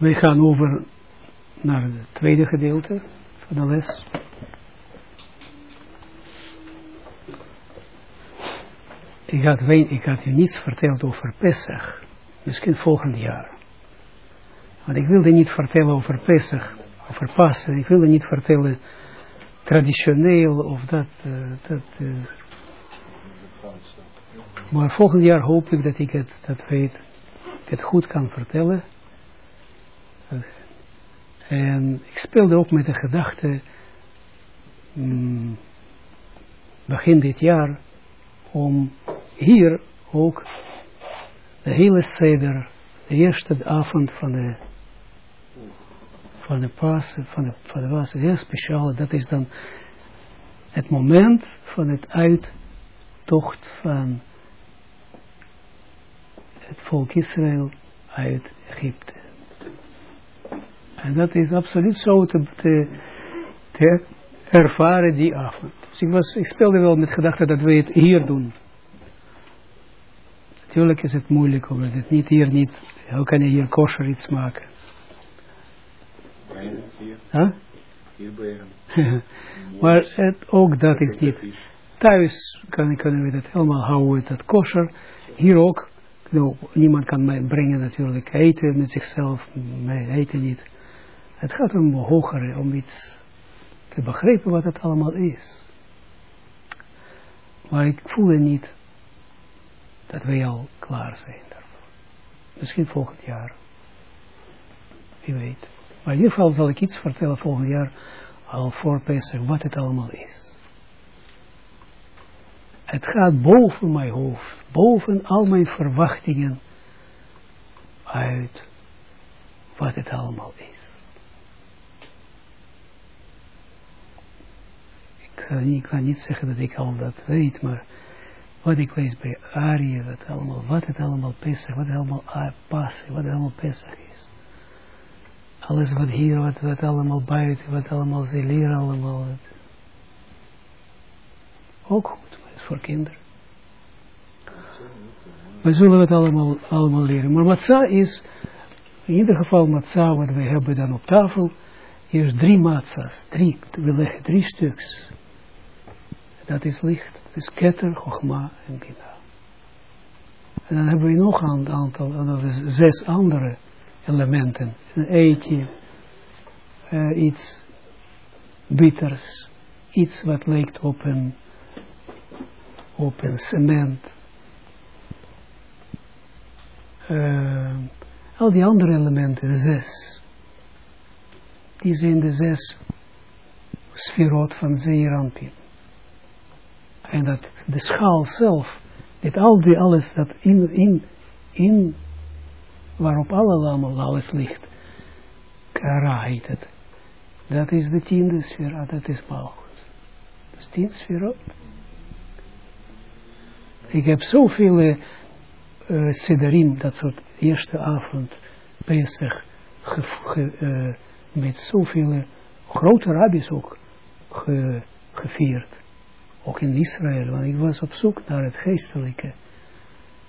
wij gaan over naar het tweede gedeelte van de les. Ik had, ik had u niets verteld over Pesach. Misschien volgend jaar. Want ik wilde niet vertellen over Pesach, over Pasen. Ik wilde niet vertellen traditioneel of dat. Dat uh. Maar volgend jaar hoop ik dat ik het, dat weet, het goed kan vertellen. En ik speelde ook met de gedachte, mm, begin dit jaar, om hier ook de hele seder, de eerste avond van de van de Pasen, van de, van de Pasen, heel speciaal, dat is dan het moment van het uittocht van het volk Israël uit Egypte. En dat is absoluut zo te, te, ervaren die avond. Dus ik, was, ik speelde wel met gedachten dat we het hier doen. Natuurlijk is het moeilijk, omdat het niet hier niet, hoe kan je hier kosher iets maken? Huh? maar het, ook dat is niet. Thuis kan, kunnen we dat helemaal houden, dat kosher. Hier ook, nou, niemand kan mij brengen natuurlijk eten met zichzelf, mij eten niet. Het gaat om hoger, om iets te begrijpen wat het allemaal is. Maar ik voelde niet dat wij al klaar zijn daarvoor. Misschien volgend jaar. Wie weet. Maar in ieder geval zal ik iets vertellen volgend jaar al voor wat het allemaal is. Het gaat boven mijn hoofd, boven al mijn verwachtingen uit wat het allemaal is. Ik kan niet zeggen dat ik al dat weet, maar wat ik lees bij Arië, wat, allemaal, wat het allemaal Pesach, wat het allemaal passen, wat het allemaal Pesach is. Alles wat hier, wat, wat allemaal buiten, wat allemaal ze leren allemaal. Ook goed, maar het is voor kinderen. We zullen het allemaal, allemaal leren. Maar matzah is, in ieder geval matzah wat we hebben dan op tafel, is drie matzahs, drie, we leggen drie stuks. Dat is licht, dat is ketter, chogma en bina. En dan hebben we nog een aantal, zes andere elementen. Een eitje, uh, iets bitters, iets wat lijkt op een, op cement. Uh, al die andere elementen, zes. Die zijn de zes sferot van Zeerampin. En dat de schaal zelf, dit al die alles dat in, in, in waarop allemaal alles ligt. Kara heet het. Dat is de tiende sfeer, ah, dat is Malchus. Dus tien sfeer Ik heb zoveel uh, dat soort eerste avond, bezig, ge, uh, met zoveel grote rabbis ook ge, gevierd. Ook in Israël, want ik was op zoek naar het geestelijke.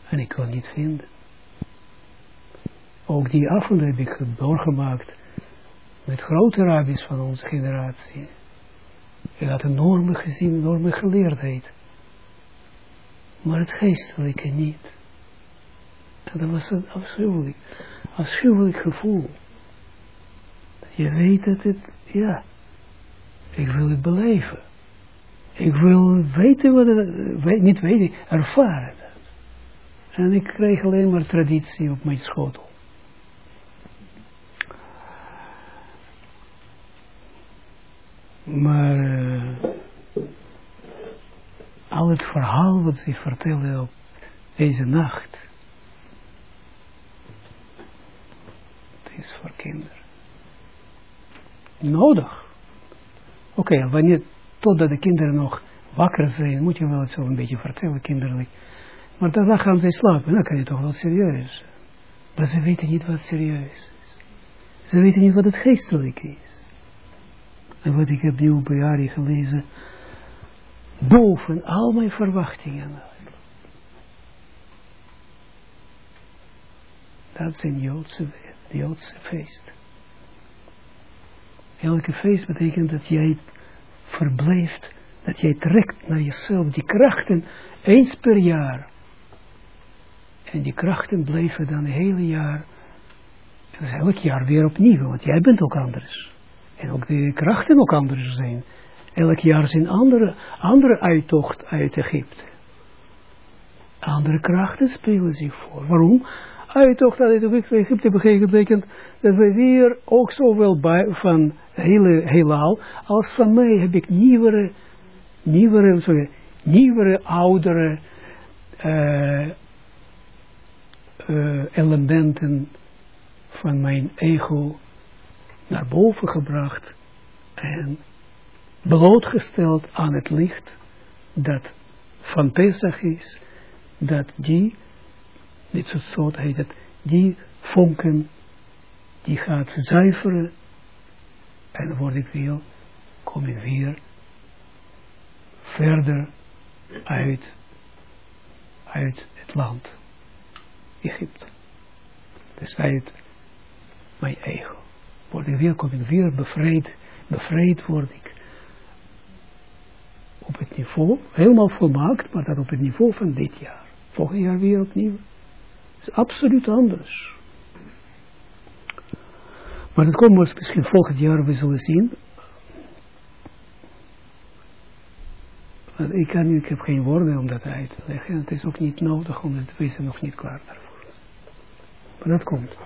En ik kon niet vinden ook die avond heb ik doorgemaakt met grote rabbis van onze generatie. Ik had enorme gezien, enorme geleerdheid. Maar het geestelijke niet. En dat was een afschuwelijk, afschuwelijk gevoel. Dat je weet dat het, ja, ik wil het beleven. Ik wil weten wat het, niet weten, ervaren. En ik kreeg alleen maar traditie op mijn schotel. Maar uh, al het verhaal wat ze vertellen op deze nacht, is voor kinderen. Nodig. Oké, wanneer, totdat de kinderen nog wakker zijn, moet je wel het zo een beetje vertellen, kinderlijk. Maar daarna gaan ze slapen, dan kan je toch wel serieus. Maar ze weten niet wat serieus is. Ze weten niet wat het geestelijk is. En wat ik heb nu bij Ari gelezen, boven al mijn verwachtingen. Dat zijn Joodse Joodse feest. Elke feest betekent dat jij verblijft, dat jij trekt naar jezelf die krachten eens per jaar. En die krachten blijven dan het hele jaar, dus elk jaar weer opnieuw, want jij bent ook anders. En ook de krachten ook anders zijn. Elk jaar zijn andere, andere uittocht uit Egypte. Andere krachten spelen zich voor. Waarom? Uittocht uit Egypte betekent dat we weer ook zowel bij, van hele heelal, als van mij heb ik nieuwere, nieuwere, sorry, nieuwere, oudere uh, uh, elementen van mijn ego naar boven gebracht en blootgesteld aan het licht dat van Pesach is, dat die, dit soort soort heet het, die vonken, die gaat zuiveren en word ik weer, kom ik weer verder uit, uit het land, Egypte. Dus uit mijn ego. Word ik weer, kom ik weer bevrijd, bevrijd word ik op het niveau, helemaal volmaakt, maar dat op het niveau van dit jaar. Volgend jaar weer opnieuw. Het is absoluut anders. Maar dat komt misschien volgend jaar, we zullen zien. Ik, kan, ik heb geen woorden om dat uit te leggen. Het is ook niet nodig, omdat we zijn nog niet klaar daarvoor. Maar dat komt.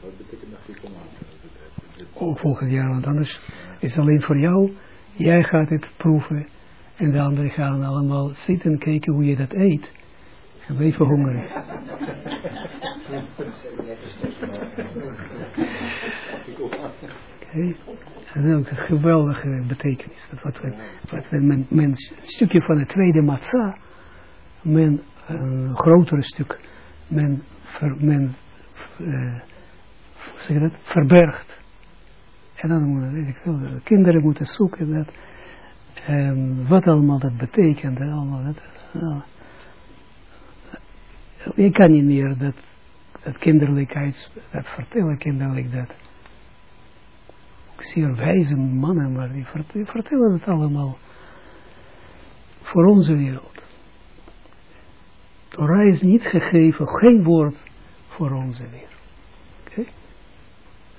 Wat betekent afikoman? Ook volgend jaar, want anders is het alleen voor jou Jij gaat het proeven en de anderen gaan allemaal zitten kijken hoe je dat eet. En we even hongerig. Okay. Dat is een geweldige betekenis. Dat wat wat men, men, een stukje van het tweede matza, men een grotere stuk, men, ver, men uh, zeg dat, verbergt. En dan weet ik veel, kinderen moeten zoeken dat, en wat allemaal dat betekent. Allemaal dat, je kan niet meer dat, dat kinderlijkheid, dat vertellen kinderlijk dat. Ik zie wijze mannen, maar die vertellen het allemaal voor onze wereld. Torah is niet gegeven, geen woord voor onze wereld.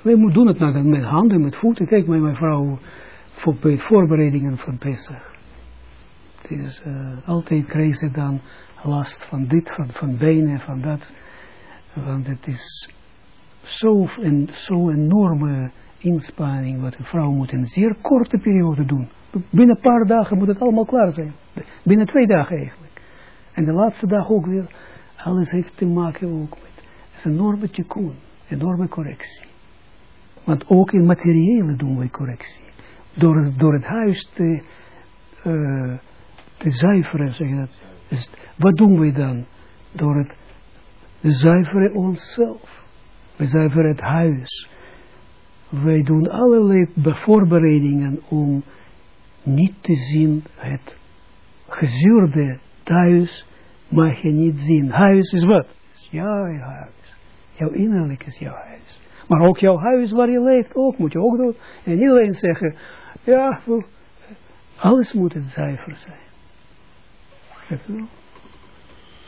Wij moeten doen het met handen, met voeten. Kijk mijn vrouw voor, bij voorbereidingen van Pesach. Het is, uh, altijd ze dan last van dit, van, van benen, van dat. Want het is zo'n zo enorme inspanning wat een vrouw moet in een zeer korte periode doen. Binnen een paar dagen moet het allemaal klaar zijn. Binnen twee dagen eigenlijk. En de laatste dag ook weer. Alles heeft te maken ook met. Het is een enorme tikkun, enorme correctie. Want ook in materiële doen wij correctie. Door, door het huis te, uh, te zuiveren, zeg dat. Dus wat doen wij dan? Door het zuiveren onszelf. We zuiveren het huis. Wij doen allerlei voorbereidingen om niet te zien het gezuurde thuis mag je niet zien. Huis is wat? Jouw huis. Jouw innerlijk is jouw huis. Maar ook jouw huis waar je leeft, ook moet je ook doen. En niet alleen zeggen, ja, alles moet het zuiver zijn.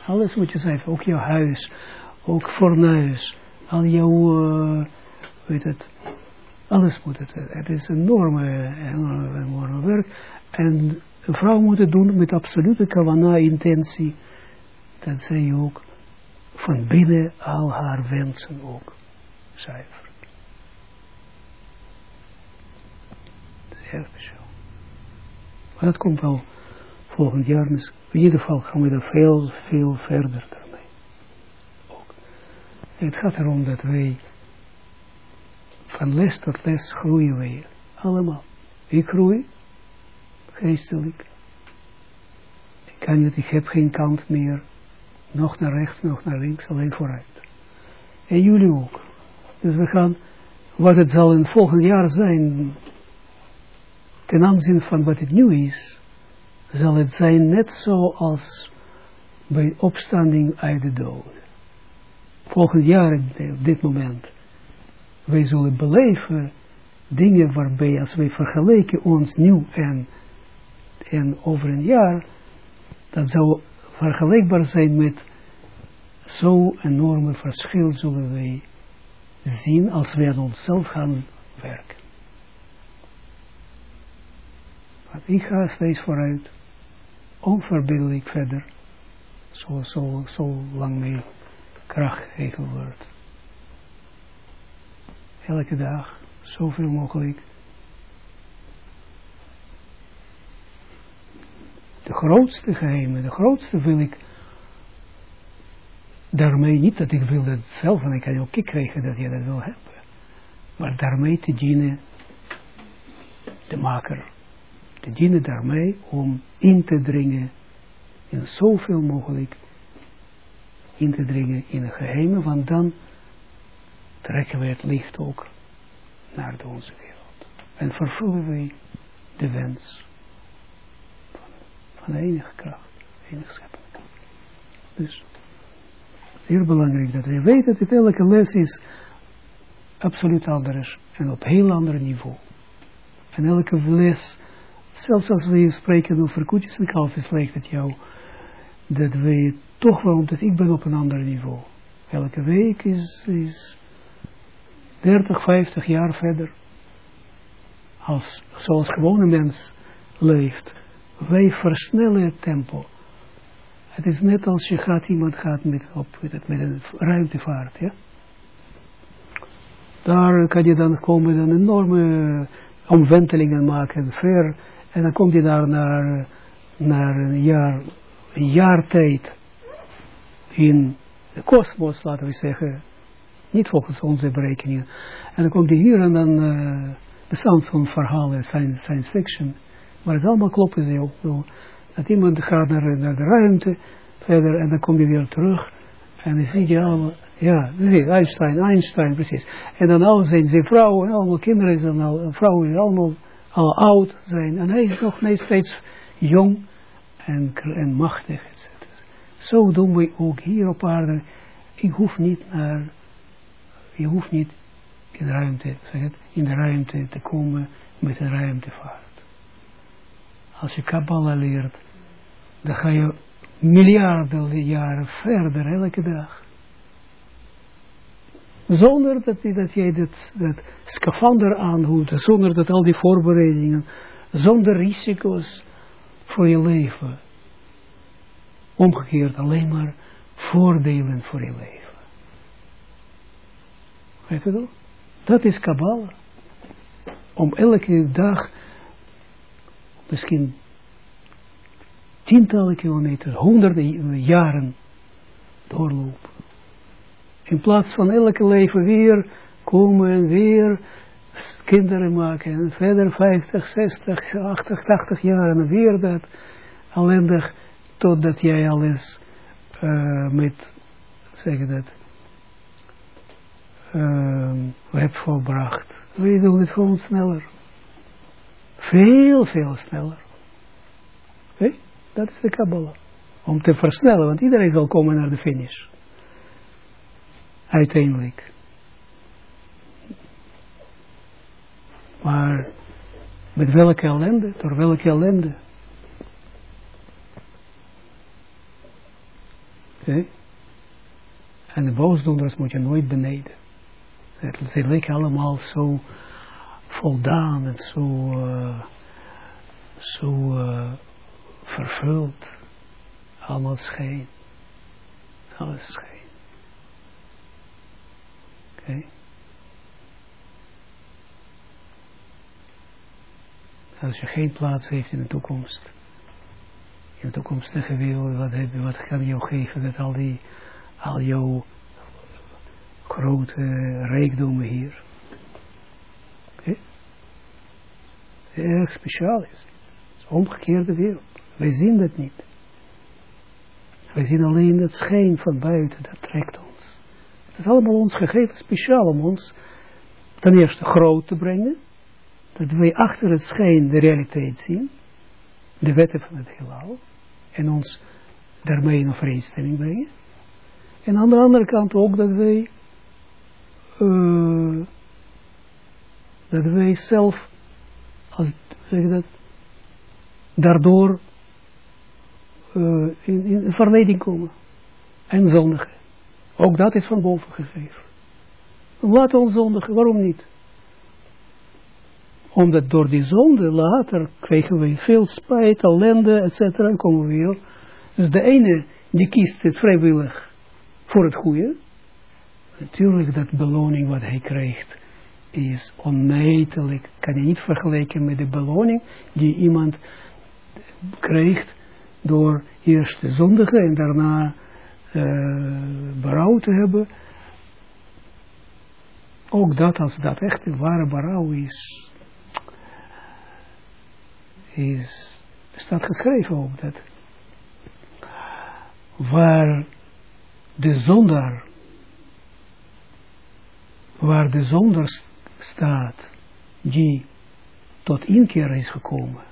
Alles moet je zuiver, ook jouw huis, ook fornuis, al jouw, uh, weet het, alles moet het. Het is een enorme, enorme, werk. En een vrouw moet het doen met absolute kavana-intentie, dat zij ook van binnen al haar wensen ook zuiver. zo. Maar dat komt wel volgend jaar. Dus in ieder geval gaan we er veel, veel verder ermee. Ook. Het gaat erom dat wij van les tot les groeien. Allemaal. Ik groei, geestelijk. Ik kan niet, ik heb geen kant meer. Nog naar rechts, nog naar links, alleen vooruit. En jullie ook. Dus we gaan, wat het zal in volgend jaar zijn, ten aanzien van wat het nu is, zal het zijn net zoals bij opstanding uit de dood. Volgend jaar, op dit moment, wij zullen beleven dingen waarbij als wij vergelijken ons nu en, en over een jaar, dat zou vergelijkbaar zijn met zo'n enorme verschil zullen wij zien als wij aan onszelf gaan werken. Want ik ga steeds vooruit, onverbiddelijk verder, zo, zo, zo lang mijn kracht gegeven wordt. Elke dag, zoveel mogelijk. De grootste geheimen, de grootste wil ik daarmee niet dat ik wil dat zelf, en ik kan ook krijgen dat je dat wil hebben. Maar daarmee te dienen, de maker, te dienen daarmee om in te dringen, in zoveel mogelijk in te dringen in de geheimen, want dan trekken we het licht ook naar de onze wereld. En vervullen we de wens van, van enige kracht, enige kracht. Dus, zeer belangrijk dat we weten dat elke les is absoluut anders en op heel ander niveau. En elke les, zelfs als we spreken over koetjes en kalfjes, lijkt het jou dat we toch wel, omdat ik ben op een ander niveau. Elke week is, is 30, 50 jaar verder. Als, zoals gewone mens leeft. Wij versnellen het tempo. Het is net als je gaat, iemand gaat met, op, met een ruimtevaart, ja. Daar kan je dan komen, dan enorme omwentelingen maken, ver. En dan kom je daar naar, naar een jaar, tijd in de kosmos, laten we zeggen, niet volgens onze berekeningen. En dan komt hij hier en dan uh, bestaan zo'n verhalen, science, science fiction, maar het is allemaal kloppen ze ook. Dat iemand gaat naar, naar de ruimte verder en dan kom je weer terug en dan zie je allemaal, ja, zie Einstein, Einstein, precies. En dan al zijn ze vrouwen, allemaal kinderen zijn al, vrouwen allemaal al oud zijn en hij is nog steeds jong en, en machtig. Zo doen we ook hier op aarde. Ik hoef niet naar, je hoeft niet in de ruimte, in de ruimte te komen met een ruimtevaart. Als je Kabbalah leert, dan ga je miljarden jaren verder elke dag. Zonder dat, jij dat, dat scafander zonder dat al die voorbereidingen, zonder risico's voor je leven omgekeerd alleen maar voordelen voor je leven. Weet je dat? Dat is Kabbalah. Om elke dag, misschien tientallen kilometer, honderden jaren doorlopen. In plaats van elke leven weer komen en weer kinderen maken en verder 50, 60, 80, 80 jaar en weer dat ellendig totdat jij alles uh, met, zeg dat, uh, hebt volbracht. We doen het gewoon sneller. Veel, veel sneller. Dat is de Kabbalah. Om te versnellen, want iedereen zal komen naar de finish. Uiteindelijk. Maar met welke ellende, door welke ellende Okay. En de boosdoeners moet je nooit beneden. Ze lijken allemaal zo voldaan en zo, uh, zo uh, vervuld. Allemaal schijn. Alles schijn. Als je geen plaats heeft in de toekomst in de toekomstige wereld, wat, heb je, wat kan jou geven met al die, al jouw grote rijkdommen hier. Okay. Erg speciaal is het. is omgekeerde wereld. Wij zien dat niet. Wij zien alleen het schijn van buiten, dat trekt ons. Het is allemaal ons gegeven speciaal om ons ten eerste groot te brengen, dat wij achter het schijn de realiteit zien, de wetten van het heelal, en ons daarmee in overeenstemming brengen. En aan de andere kant ook dat wij uh, Dat wij zelf, als, zeg dat, daardoor uh, in, in verleiding komen. En zondigen. Ook dat is van boven gegeven. Laat ons zondigen, waarom niet? Omdat door die zonde later krijgen we veel spijt, ellende, etc. En komen we weer. Dus de ene die kiest het vrijwillig voor het goede. Natuurlijk dat beloning wat hij krijgt is onmetelijk. Kan je niet vergelijken met de beloning die iemand krijgt door eerst te zondigen en daarna berouw te hebben. Ook dat, als dat echt ware berouw is, is, staat geschreven ook dat waar de zondaar, waar de zondaar staat, die tot inkeer is gekomen,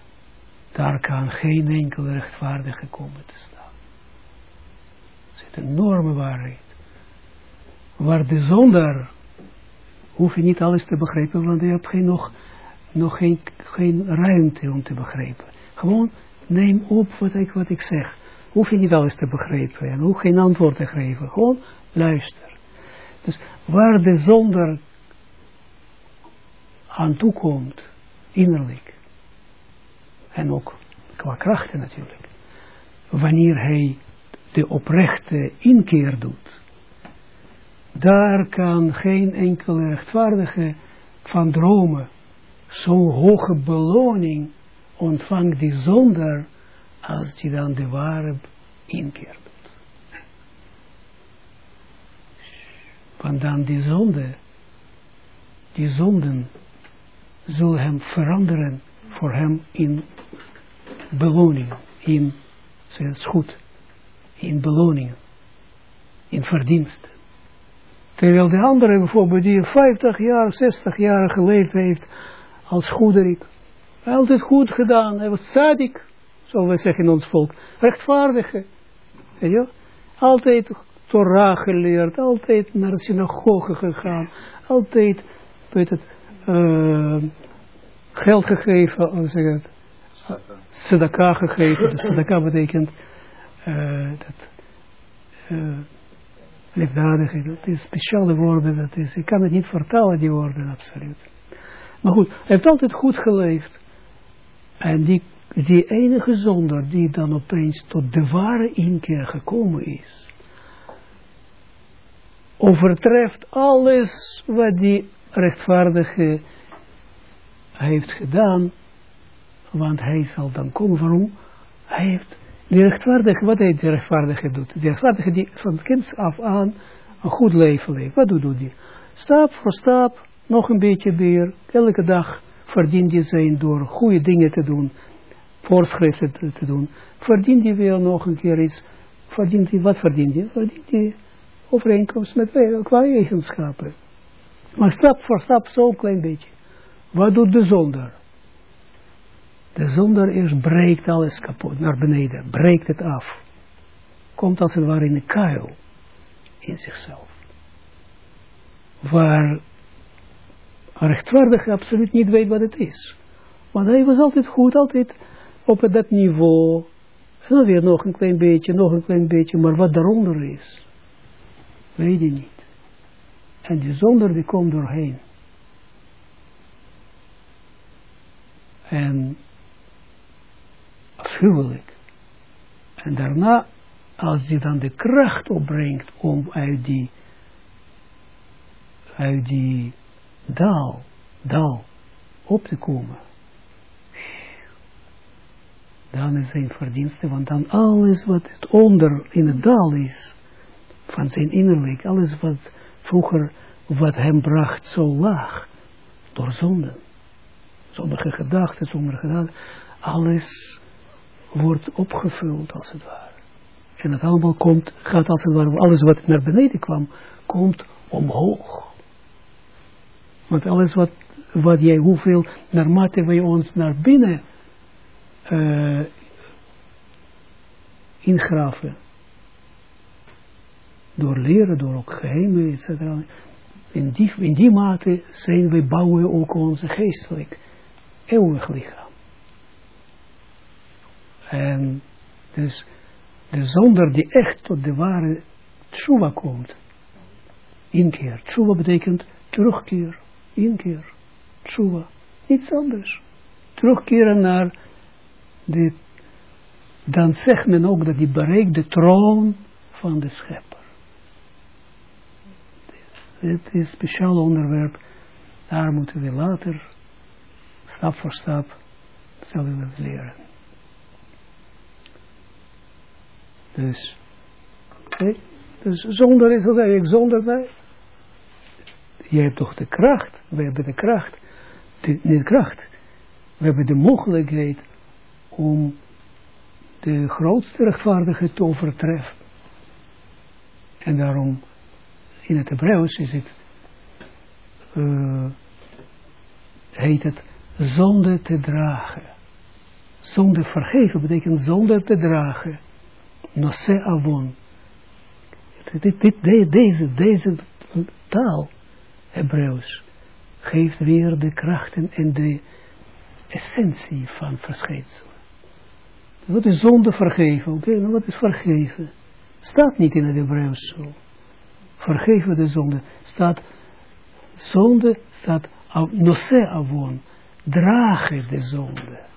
daar kan geen enkele rechtvaardige komen te staan. Is een enorme waarheid. Waar de zondaar, hoef je niet alles te begrijpen, want je hebt geen, nog, nog geen, geen ruimte om te begrijpen. Gewoon neem op wat ik, wat ik zeg. Hoef je niet alles te begrijpen en hoef geen antwoord te geven. Gewoon luister. Dus waar de zonder aan toekomt, innerlijk, en ook qua krachten natuurlijk, wanneer hij de oprechte inkeer doet, daar kan geen enkele rechtvaardige van dromen zo'n hoge beloning ontvangt die zonder als die dan de ware inkeer doet. Want dan die zonde, die zonden zullen hem veranderen voor hem in beloningen, in, zeg goed, in beloningen, in verdiensten. Terwijl de andere bijvoorbeeld die 50 jaar, 60 jaar geleefd heeft als goederik. Altijd goed gedaan, hij was tzadik, zoals we zeggen in ons volk. Rechtvaardige. Weet je? Altijd Torah geleerd, altijd naar de synagoge gegaan, altijd, weet het, uh, geld gegeven, hoe zeg het, tzedaka gegeven. Dus betekent uh, dat uh, liefdadigheid. Dat is speciale woorden. Dat is, ik kan het niet vertalen, die woorden, absoluut. Maar goed, hij heeft altijd goed geleefd. En die, die enige zonder die dan opeens tot de ware inkeer gekomen is, overtreft alles wat die rechtvaardige heeft gedaan, want hij zal dan komen. Waarom? Hij heeft die rechtvaardige, wat heeft die rechtvaardige doet? Die rechtvaardige die van kind af aan een goed leven leeft. Wat doet hij? Stap voor stap, nog een beetje meer. Elke dag verdient hij zijn door goede dingen te doen, voorschriften te, te doen. Verdient hij weer nog een keer iets. Verdient hij, wat verdient hij? Verdient hij overeenkomst met qua eigenschappen. Maar stap voor stap zo'n klein beetje. Wat doet de zonder? De zonder is breekt alles kapot, naar beneden, breekt het af. Komt als het ware in een kuil in zichzelf. Waar rechtvaardige absoluut niet weet wat het is. Want hij was altijd goed, altijd op dat niveau. En dan weer nog een klein beetje, nog een klein beetje, maar wat daaronder is, weet je niet. En die zonder die komt doorheen. En afschuwelijk. En daarna, als hij dan de kracht opbrengt om uit die, uit die dal, dal op te komen, dan is zijn verdienste, want dan alles wat het onder in het dal is, van zijn innerlijk, alles wat vroeger, wat hem bracht zo laag, door zonde, sommige gedachten, sommige gedachten, alles wordt opgevuld als het ware. En het allemaal komt, gaat als het ware, alles wat naar beneden kwam, komt omhoog. Want alles wat, wat jij, hoeveel, naarmate wij ons naar binnen uh, ingraven, door leren, door ook geheimen, etc., in die, in die mate zijn we bouwen ook onze geestelijk eeuwig lichaam. En dus de zonder die echt tot de ware tshuva komt, inkeer. Tshuva betekent terugkeer, inkeer, tshuva, niets anders. Terugkeren naar de, dan zegt men ook dat die bereikt de troon van de schepper. Het is een speciaal onderwerp, daar moeten we later, stap voor stap, zullen we leren. Dus, dus zonder is oké, ik zonder mij. Je hebt toch de kracht, we hebben de kracht, de, kracht, we hebben de mogelijkheid om de grootste rechtvaardige te overtreffen. En daarom, in het Hebreeuws is het, uh, heet het, zonde te dragen. Zonde vergeven betekent zonde te dragen. Nose avon. Dit, deze, deze taal, Hebreeuws, geeft weer de krachten en de essentie van verschijnsel. Wat is zonde vergeven? Oké, nou wat is vergeven? Staat niet in het Hebreeuws zo. Vergeven de zonde. Staat, zonde staat, nose avon, dragen de zonde.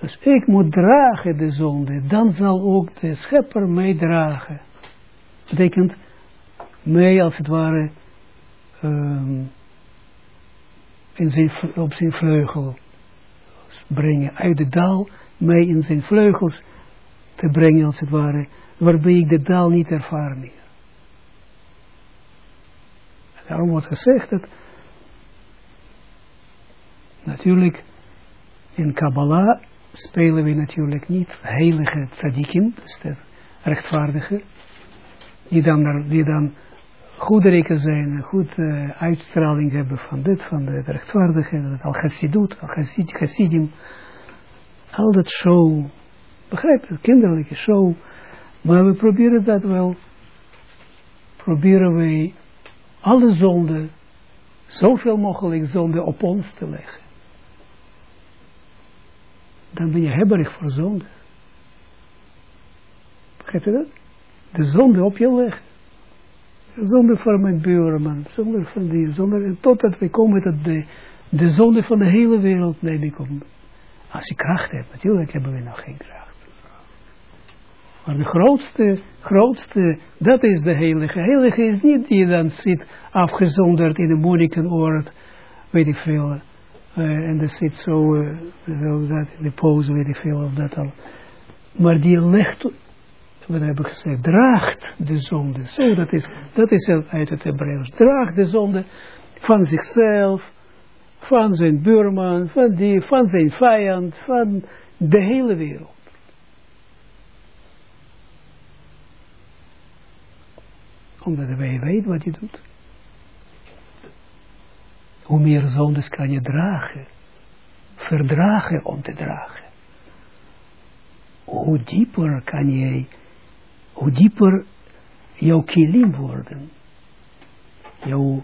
Dus ik moet dragen de zonde, dan zal ook de schepper mij dragen. Betekent mij als het ware um, in zijn, op zijn vleugel brengen, uit de dal mij in zijn vleugels te brengen als het ware, waarbij ik de dal niet ervaar meer. Daarom wordt gezegd dat natuurlijk in Kabbalah spelen we natuurlijk niet heilige tzadikim, dus de rechtvaardige, die dan, die dan zijn, goed uh, uitstraling hebben van dit, van de rechtvaardige, dat al-Chassidut, al-Chassidim, al dat show, begrijp je, kinderlijke show, maar we proberen dat wel, proberen wij alle zonden, zoveel mogelijk zonden op ons te leggen dan ben je hebberig voor zonde. Begrijp je dat? De zonde op je weg. Zonde voor mijn buurman, zonde van die, zonde, totdat we komen tot de, de zonde van de hele wereld neem ik om. Als je kracht hebt, natuurlijk hebben we nog geen kracht. Maar de grootste, grootste, dat is de heilige. Heilige is niet die dan zit afgezonderd in een monnikenoord, weet ik veel, en dat zit zo, uh, zo dat in de pose, weet ik veel of dat al. Maar die legt, wat heb ik gezegd, draagt de zonde. Zo, dat is, dat is uit het Hebreeuws. Draagt de zonde van zichzelf, van zijn buurman, van, die, van zijn vijand, van de hele wereld. Omdat wij weten wat hij doet hoe meer zondes kan je dragen, verdragen om te dragen. Hoe dieper kan jij, hoe dieper jouw kilim worden. Jouw,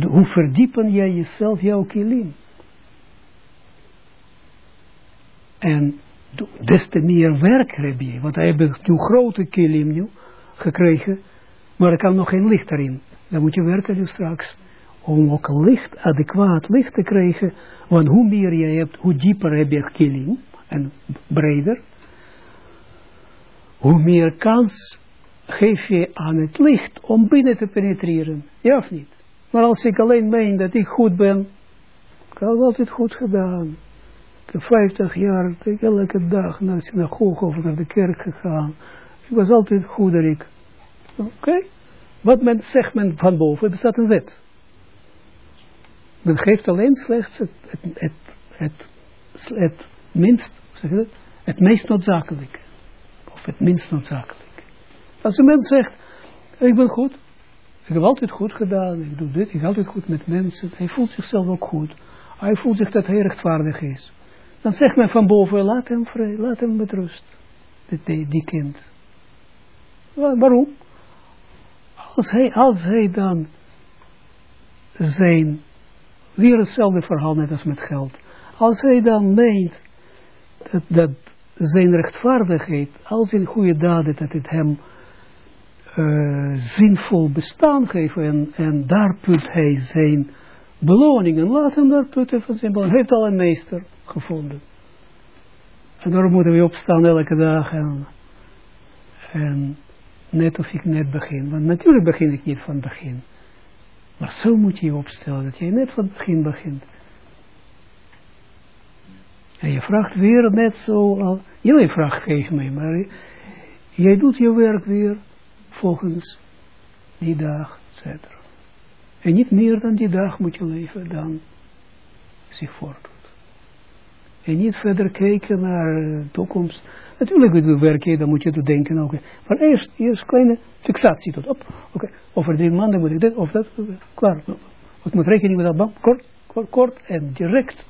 hoe verdiepen jij jezelf, jouw kilim. En des te meer werk heb je, want hij heeft nu grote kilim nu gekregen, maar er kan nog geen licht erin. Dan moet je werken nu straks om ook licht, adequaat licht te krijgen, want hoe meer je hebt, hoe dieper heb je killing, en breder, hoe meer kans geef je aan het licht om binnen te penetreren, ja of niet? Maar als ik alleen meen dat ik goed ben, ik heb altijd goed gedaan. Ik heb 50 jaar, elke dag naar de synagoge of naar de kerk gegaan. Ik was altijd goed. Oké? Wat men, zegt men van boven, er staat een wet. Men geeft alleen slechts het, het, het, het, minst, het, het meest noodzakelijke. Of het minst noodzakelijke. Als een mens zegt, ik ben goed, ik heb altijd goed gedaan, ik doe dit, ik heb altijd goed met mensen, hij voelt zichzelf ook goed. Hij voelt zich dat hij rechtvaardig is. Dan zegt men van boven, laat hem vrij, laat hem met rust. Die, die kind. Waarom? Als hij, als hij dan zijn, weer hetzelfde verhaal net als met geld. Als hij dan meent dat, zijn rechtvaardigheid, al zijn goede daden, dat het hem uh, zinvol bestaan geven en, en daar put hij zijn beloningen. Laat hem daar putten van zijn beloning. Hij heeft al een meester gevonden. En daarom moeten we opstaan elke dag en, en net of ik net begin. Want natuurlijk begin ik niet van het begin. Maar zo moet je je opstellen, dat je net van het begin begint. En je vraagt weer net zo, al, jullie vraagt geef mij, maar jij doet je werk weer volgens die dag, etc. En niet meer dan die dag moet je leven dan zich voordoet. En niet verder kijken naar de toekomst. Natuurlijk moet je werken, dan moet je denken ook. Maar eerst, eerst kleine fixatie tot op. Oké, over drie maanden moet ik dit of dat. Klaar. Ik moet rekening met dat kort, kort, kort en direct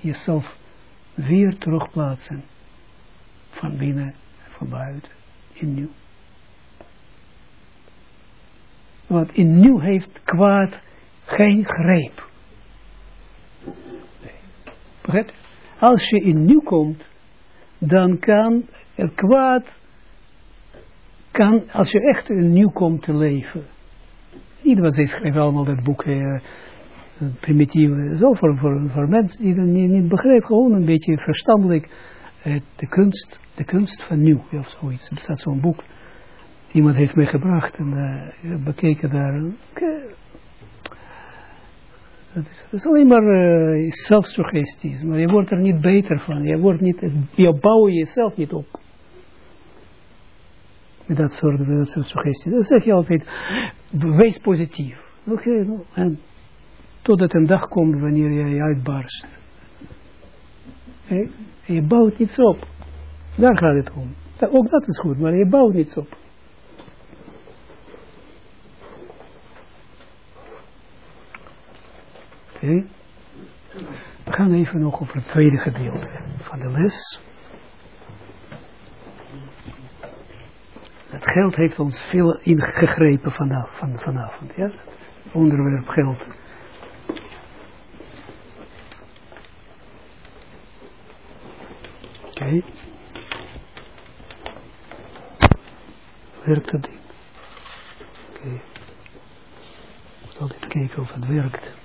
jezelf weer terugplaatsen. Van binnen en van buiten. In nieuw. Want in nieuw heeft kwaad geen greep. Begrijp? Als je in nieuw komt, dan kan het kwaad, kan, als je echt in nieuw komt te leven, niet wat zij schrijven allemaal dat boek, eh, primitieve, zo voor, voor, voor mensen die het niet, niet begrijpen, gewoon een beetje verstandelijk, eh, de kunst, de kunst van nieuw, of zoiets. Er bestaat zo'n boek, iemand heeft mij gebracht en uh, bekeken daar. Dat is, alleen maar uh, maar je wordt er niet beter van. Je, wordt niet, je bouwt jezelf niet op. Met dat soort, dat soort suggesties. Zeg je altijd, wees positief. Oké, okay, no, en totdat een dag komt wanneer jij uitbarst. Je bouwt niets op. Daar gaat het om. Ook dat is goed, maar je bouwt niets op. Okay. We gaan even nog over het tweede gedeelte van de les. Het geld heeft ons veel ingegrepen vanaf, van, vanavond. Ja? Onderwerp geld. Oké. Werkt dat ding? Oké. Okay. Ik moet altijd kijken of het werkt.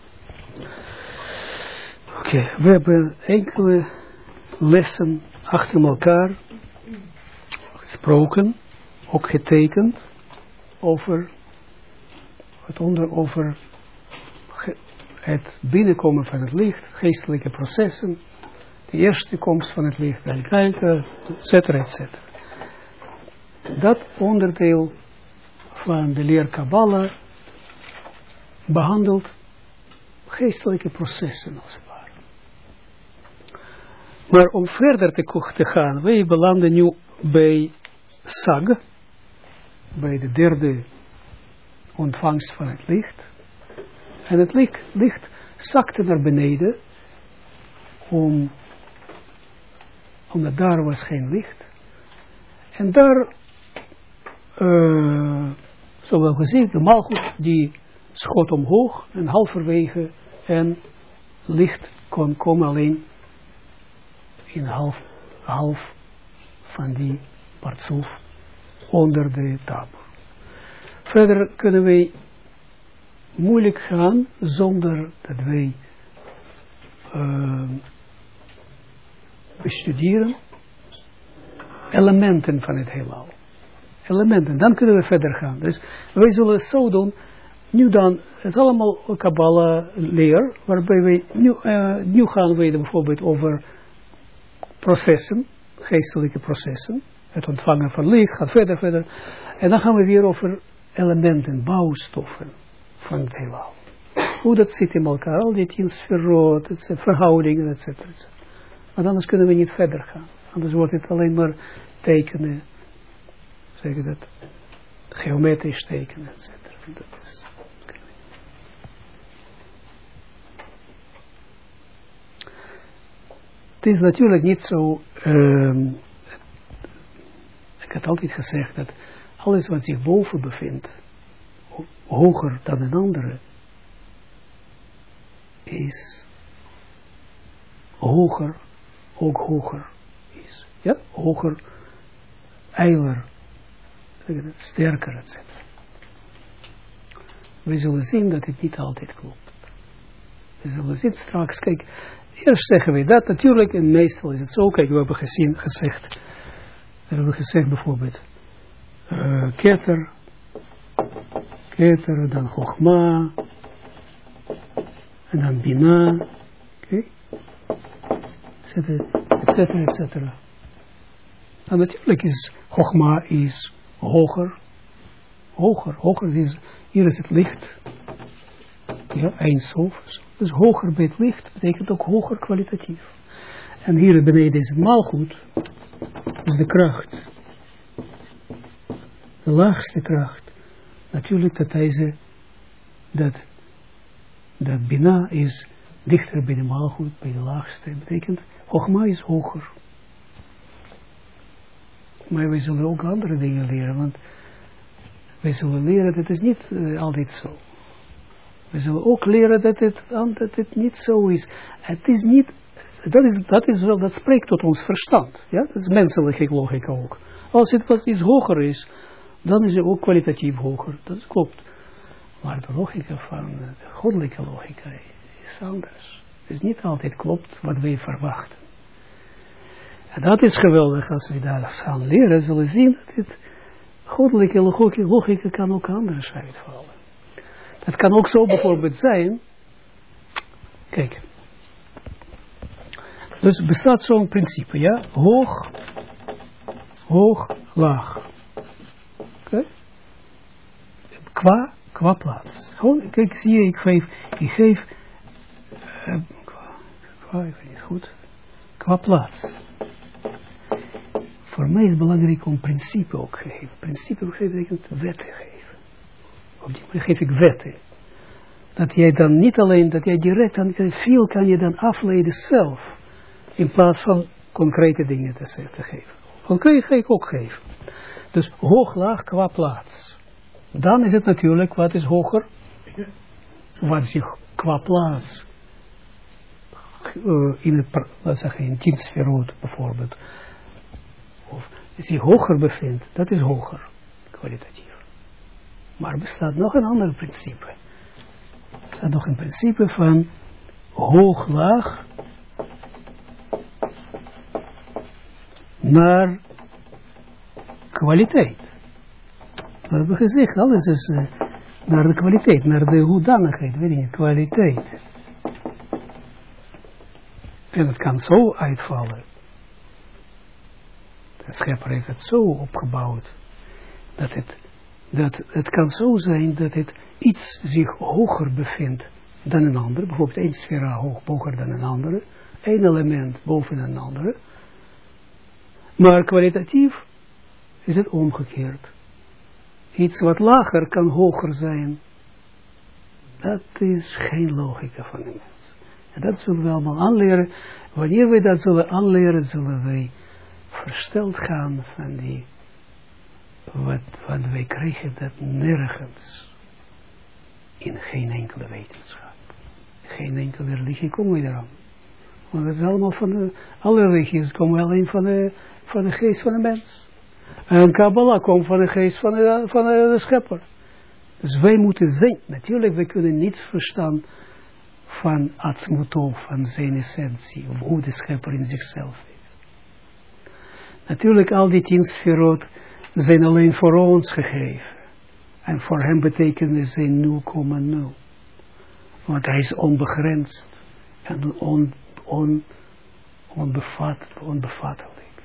Oké, we hebben enkele lessen achter elkaar gesproken, ook getekend, over het onder over het binnenkomen van het licht, geestelijke processen, de eerste komst van het licht, en kijken, et cetera, et cetera. Dat onderdeel van de leer Kabbalah behandelt geestelijke processen als het ware. Maar om verder te, te gaan, wij belanden nu bij Sag, bij de derde ontvangst van het licht. En het licht, zakte naar beneden, om, omdat daar was geen licht. En daar, uh, zoals gezien, de malgoed die schot omhoog en halverwege en licht kon komen alleen in half, half van die partsoef onder de tafel. Verder kunnen wij moeilijk gaan zonder dat wij uh, bestuderen elementen van het heelal. Elementen, dan kunnen we verder gaan. Dus wij zullen zo doen nu dan, het is allemaal Kabbalah leer, waarbij wij, nu, uh, nu gaan we bijvoorbeeld over processen, geestelijke processen, het ontvangen van licht, gaat verder, verder. En dan gaan we weer over elementen, bouwstoffen van het heelal. Hoe dat zit in elkaar, al die tien sferot, verhoudingen, et Want anders kunnen we niet verder gaan. Anders wordt het alleen maar tekenen, zeg dat, geometrisch tekenen, etc. Dat is Het is natuurlijk niet zo, um, ik had altijd gezegd dat alles wat zich boven bevindt, hoger dan een andere, is hoger, ook hoger is. Ja, hoger, eiler, sterker, etc. We zullen zien dat het niet altijd klopt. We zullen zien straks, kijk, eerst zeggen we dat. Natuurlijk, en meestal is het zo, kijk, we hebben gezien, gezegd, we hebben gezegd bijvoorbeeld, uh, keter, keter, dan chogma, en dan bina, oké, et cetera, et cetera. En natuurlijk is chogma is hoger, hoger, hoger. Is, hier is het licht, ja, eindsof, dus hoger bij het licht betekent ook hoger kwalitatief. En hier beneden is het maalgoed, is de kracht, de laagste kracht. Natuurlijk dat deze, dat, dat Bina is dichter bij de maalgoed, bij de laagste, betekent, Chogma is hoger. Maar wij zullen ook andere dingen leren, want wij zullen leren dat het is niet uh, altijd zo. We zullen ook leren dat het, dat het niet zo is. Het is niet, dat is, dat is dat spreekt tot ons verstand. Ja? Dat is menselijke logica ook. Als het wat iets hoger is, dan is het ook kwalitatief hoger. Dat klopt. Maar de logica van, de goddelijke logica is anders. Het is niet altijd klopt wat wij verwachten. En dat is geweldig als we daar gaan leren, zullen zien dat het goddelijke logica kan ook anders uitvallen. Het kan ook zo bijvoorbeeld zijn. Kijk. Dus bestaat zo'n principe, ja? Hoog, hoog, laag. Okay. Qua, qua plaats. Gewoon, kijk, zie je, ik geef, ik geef, uh, qua, qua, ik weet niet goed, qua plaats. Voor mij is het belangrijk om principe ook te geven. Principe ook geven betekent geven. Op die geef ik wetten. Dat jij dan niet alleen, dat jij direct aan veel kan je dan afleiden zelf. In plaats van concrete dingen te, te geven. Concreet ga ik ook geven. Dus hoog, laag qua plaats. Dan is het natuurlijk, wat is hoger? Wat je qua plaats? Uh, in het, wat zeg in tien bijvoorbeeld. Of zich hoger bevindt, dat is hoger, kwalitatief. Maar bestaat nog een ander principe. Er bestaat nog een principe van hoog-laag naar kwaliteit. We hebben gezegd, alles is uh, naar de kwaliteit, naar de hoedanigheid, weet je, kwaliteit. En het kan zo uitvallen. De schepper heeft het zo opgebouwd, dat het dat het kan zo zijn dat het iets zich hoger bevindt dan een ander, bijvoorbeeld één sfera hoog, hoger dan een andere, één element boven een andere, maar kwalitatief is het omgekeerd. Iets wat lager kan hoger zijn. Dat is geen logica van de mens. En dat zullen we allemaal aanleren. Wanneer we dat zullen aanleren, zullen wij versteld gaan van die wat, wij krijgen dat nergens in geen enkele wetenschap. Geen enkele religie komen we eraan. Want het is allemaal van alle religies komen alleen van de, van de geest van de mens. En Kabbalah komt van de geest van de, van de schepper. Dus wij moeten zijn, natuurlijk, we kunnen niets verstaan van Atzmutov, van zijn essentie, of hoe de schepper in zichzelf is. Natuurlijk, al die tien sferot, zijn alleen voor ons gegeven. En voor hem betekenen ze 0,0. Want hij is onbegrensd en on, on, onbevat, onbevattelijk.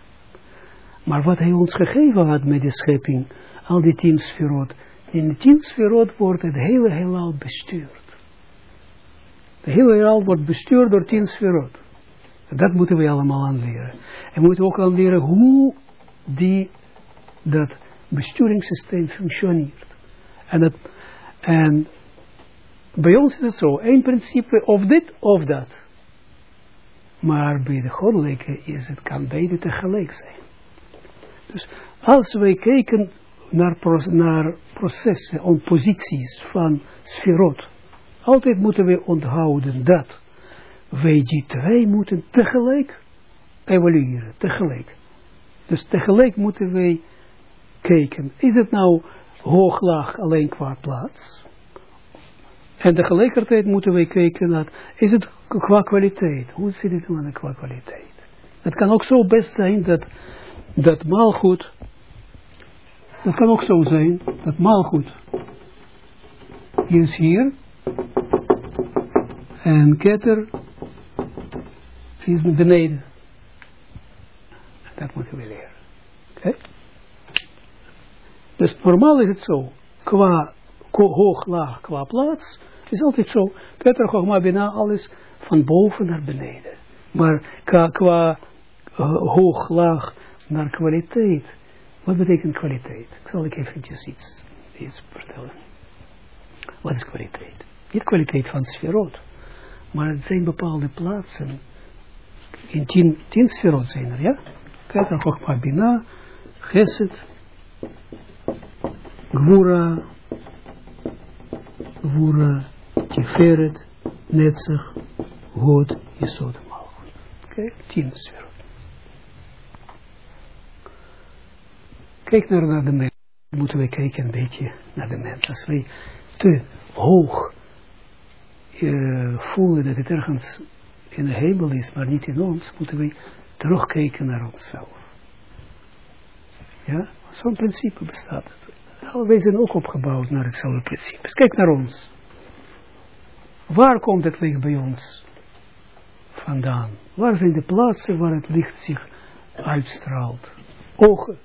Maar wat hij ons gegeven had met de schepping, al die tien sferot, in de tien sferot wordt het hele heelal bestuurd. De hele heelal wordt bestuurd door tien sferot. Dat moeten we allemaal aanleren. En we moeten ook aanleren hoe die dat besturingssysteem functioneert. En, het, en bij ons is het zo, één principe of dit of dat. Maar bij de goddelijke is het, kan beide tegelijk zijn. Dus als wij kijken, naar, naar processen, on posities van sferot. Altijd moeten we onthouden dat wij die twee moeten tegelijk evalueren, tegelijk. Dus tegelijk moeten wij kijken, is het nou hoog, laag alleen qua plaats? En tegelijkertijd moeten wij kijken naar, is het qua kwaliteit? Hoe zit het met qua kwaliteit? Het kan ook zo best zijn dat, dat maalgoed, het kan ook zo zijn dat maalgoed is hier en ketter is beneden. Dat moeten we leren. Oké? Dus normaal is het zo, qua hoog, laag, qua plaats, is altijd zo, ketter, gogma, bijna alles van boven naar beneden. Maar qua, qua hoog, laag naar kwaliteit, wat betekent kwaliteit? Ik zal ik eventjes iets, iets vertellen. Wat is kwaliteit? Niet kwaliteit van sferot, maar het zijn bepaalde plaatsen. In tien, tien sferot zijn er, ja? Kijk, Chokma Bina, Geset, Gvura, Gvura, Tiferet, Netzach, God, Yesod, Malchut. Oké, tien. Kijk naar, naar de mens. Moeten we kijken een beetje naar de mens. Als wij te hoog uh, voelen dat het ergens in de hemel is, maar niet in ons, moeten we terugkijken naar onszelf. Ja, zo'n principe bestaat. Nou, wij zijn ook opgebouwd naar hetzelfde principe. Dus kijk naar ons. Waar komt het licht bij ons vandaan? Waar zijn de plaatsen waar het licht zich uitstraalt? Ogen.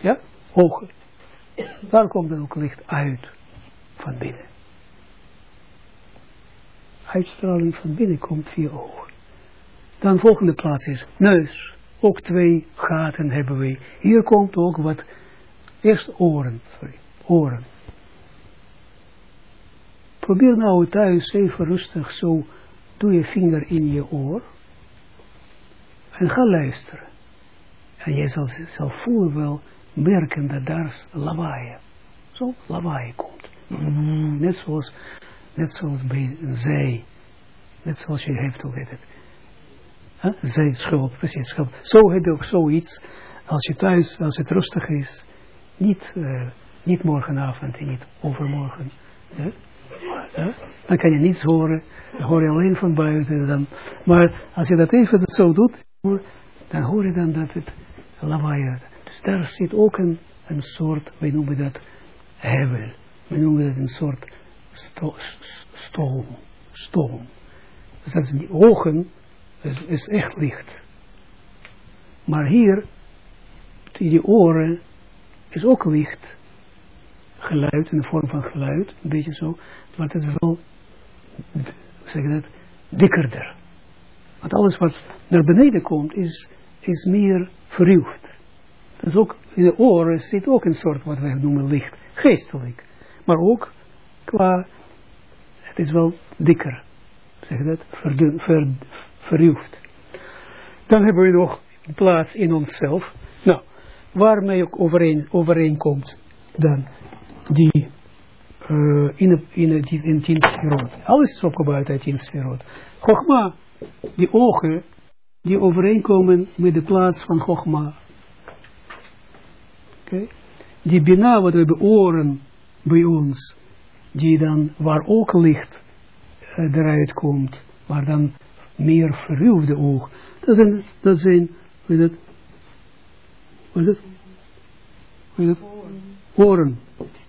Ja, ogen. Daar komt dan ook licht uit van binnen. Uitstraling van binnen komt via ogen. Dan volgende plaats is neus. Ook twee gaten hebben we. Hier komt ook wat, eerst oren, sorry, oren. Probeer nou thuis even rustig zo, doe je vinger in je oor. En ga luisteren. En je zal, zal voelen wel, merken dat daar lawaai, zo lawaai komt. Mm, net zoals, net zoals bij een zee. Net zoals je heeft, hoe het. Huh? Zij precies schuld. Zo heb je ook zoiets, als je thuis, als het rustig is, niet, uh, niet morgenavond en niet overmorgen. Dan kan je niets horen, dan hoor je alleen van buiten. Dan, maar als je dat even zo doet, dan hoor je dan dat het lawaai Dus daar zit ook een, een soort, wij noemen dat hevel. We noemen dat een soort sto, stoom. Stoom. Dus dat is die ogen is, is echt licht. Maar hier, die oren, is ook licht. Geluid, in de vorm van geluid, een beetje zo. Maar het is wel, hoe zeg je dat, dikkerder. Want alles wat naar beneden komt, is, is meer verruwd. Dus ook in de oren zit ook een soort, wat wij noemen licht, geestelijk. Maar ook qua, het is wel dikker. Zeg je dat? Verdun. Dan hebben we nog plaats in onszelf. Nou, waarmee ook overeen, overeenkomt dan die uh, in, in, in, in tien sferot. Alles is opgebouwd uit tien sferot. Chogma, die ogen, die overeenkomen met de plaats van Chogma. Okay. Die bina, wat we oren bij ons, die dan, waar ook licht uh, eruit komt, waar dan meer verruwde oog. Dat zijn, dat zijn, heet het? Hoe heet het? Oren.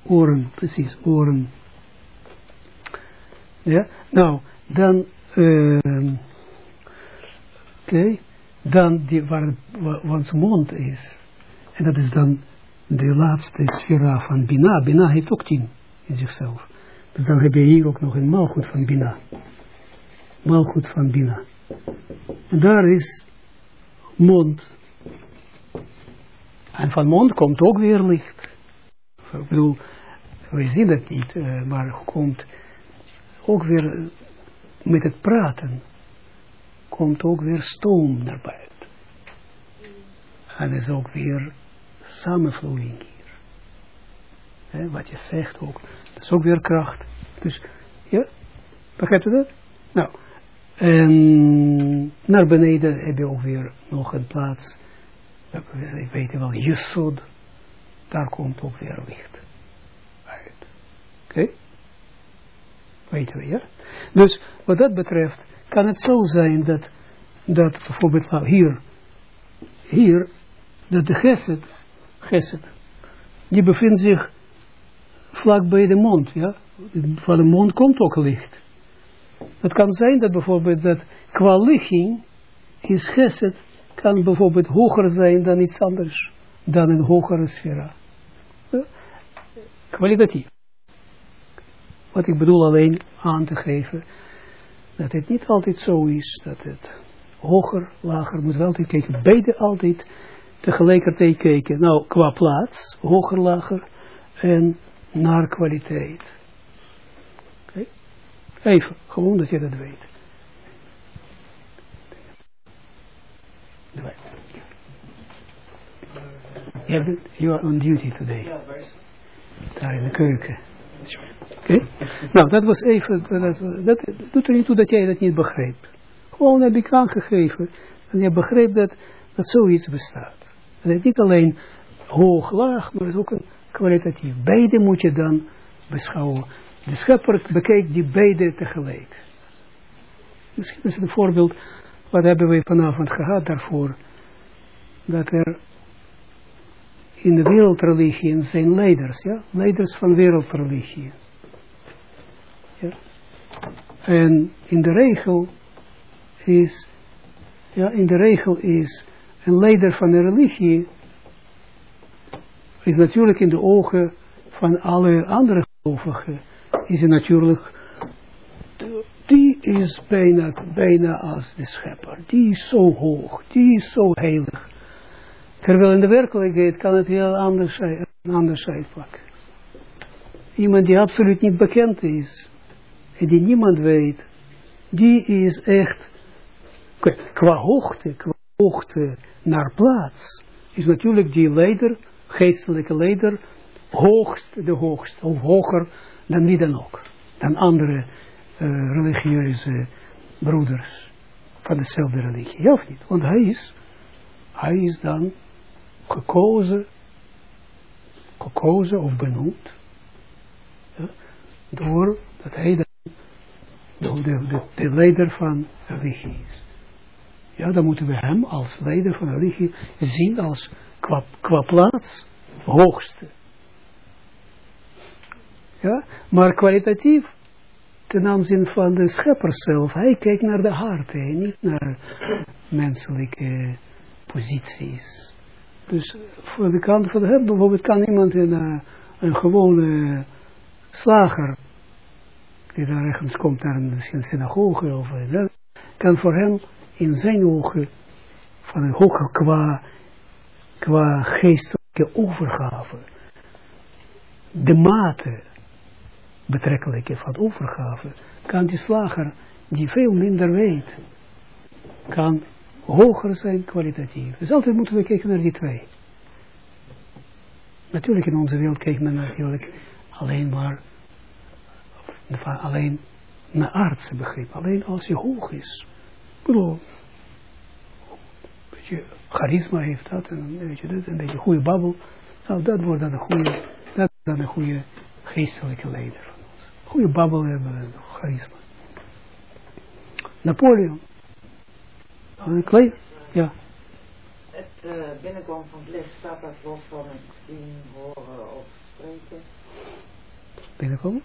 Oren, precies, oren. Ja, nou, dan, uh, oké, okay. dan die, waar, waar mond is, en dat is dan de laatste sfera van Bina. Bina heeft ook tien in zichzelf. Dus dan heb je hier ook nog een maalgoed van Bina malgoed van Bina. En daar is mond. En van mond komt ook weer licht. Ik bedoel, we zien dat niet, uh, maar komt ook weer met het praten, komt ook weer stoom naar buiten. En is ook weer samenvloeiing hier. Wat je zegt ook. Dat is ook weer kracht. Dus, ja, begrijpt u dat? Nou, en naar beneden heb je ook weer nog een plaats. Ik weet wel, Jesod. Daar komt ook weer licht uit. Oké? Okay? Weten we, ja? Dus wat dat betreft kan het zo zijn dat, dat bijvoorbeeld nou, hier, hier, dat de geset, die bevindt zich vlak bij de mond, ja? Van de mond komt ook licht. Het kan zijn dat bijvoorbeeld dat qua ligging is geset kan bijvoorbeeld hoger zijn dan iets anders, dan een hogere sfera. Kwalitatief. Wat ik bedoel alleen aan te geven, dat het niet altijd zo is, dat het hoger, lager, moet wel altijd kijken, beide altijd tegelijkertijd kijken. Nou, qua plaats, hoger, lager, en naar kwaliteit. Even, gewoon dat je dat weet. You are on duty today. Daar in de keuken. Oké? Okay? Nou, dat was even, dat, dat doet er niet toe dat jij dat niet begreep. Gewoon heb ik aangegeven. En je begreep dat, dat zoiets bestaat. En het niet alleen hoog, laag, maar ook een kwalitatief. Beide moet je dan beschouwen. De schepper bekijkt die beide tegelijk. Misschien is het een voorbeeld, wat hebben we vanavond gehad daarvoor, dat er in de wereldreligie zijn leiders, ja, leiders van wereldreligie. Ja. En in de regel is, ja, in de regel is een leider van een religie, is natuurlijk in de ogen van alle andere gelovigen, is hij natuurlijk, is bijna, bijna als de schepper. Die is zo hoog, die is zo heilig. Terwijl in de werkelijkheid kan het heel anders zijn, anders uitpakken. Iemand die absoluut niet bekend is, die niemand weet, die is echt, qua hoogte, qua hoogte naar plaats, is natuurlijk die leider, geestelijke leider, hoogst, de hoogst, of hoger dan wie dan ook. Dan andere uh, religieuze broeders van dezelfde religie. Ja of niet? Want hij is, hij is dan gekozen, gekozen of benoemd, door dat hij de, de leider van religie is. Ja, dan moeten we hem als leider van religie zien als qua, qua plaats hoogste. Ja, maar kwalitatief ten aanzien van de schepper zelf. Hij kijkt naar de hart, niet naar menselijke posities. Dus voor de kant van hem, bijvoorbeeld kan iemand in uh, een gewone slager, die daar ergens komt naar een, synagoge of uh, kan voor hem in zijn ogen van een hoge qua, qua geestelijke overgave, de mate betrekkelijke van overgave, kan die slager, die veel minder weet, kan hoger zijn kwalitatief. Dus altijd moeten we kijken naar die twee. Natuurlijk in onze wereld kijkt men natuurlijk alleen maar, alleen naar aardse begrip. Alleen als je hoog is. Ik bedoel, een beetje charisma heeft dat, en een beetje dit, een beetje goede babbel. Nou, dat wordt dan een goede, dat dan een goede geestelijke leider. Goede babbel hebben, charisma. Napoleon klein, ja. Het uh, binnenkomen van het licht staat daar los van het zien, horen of spreken. Binnenkomen?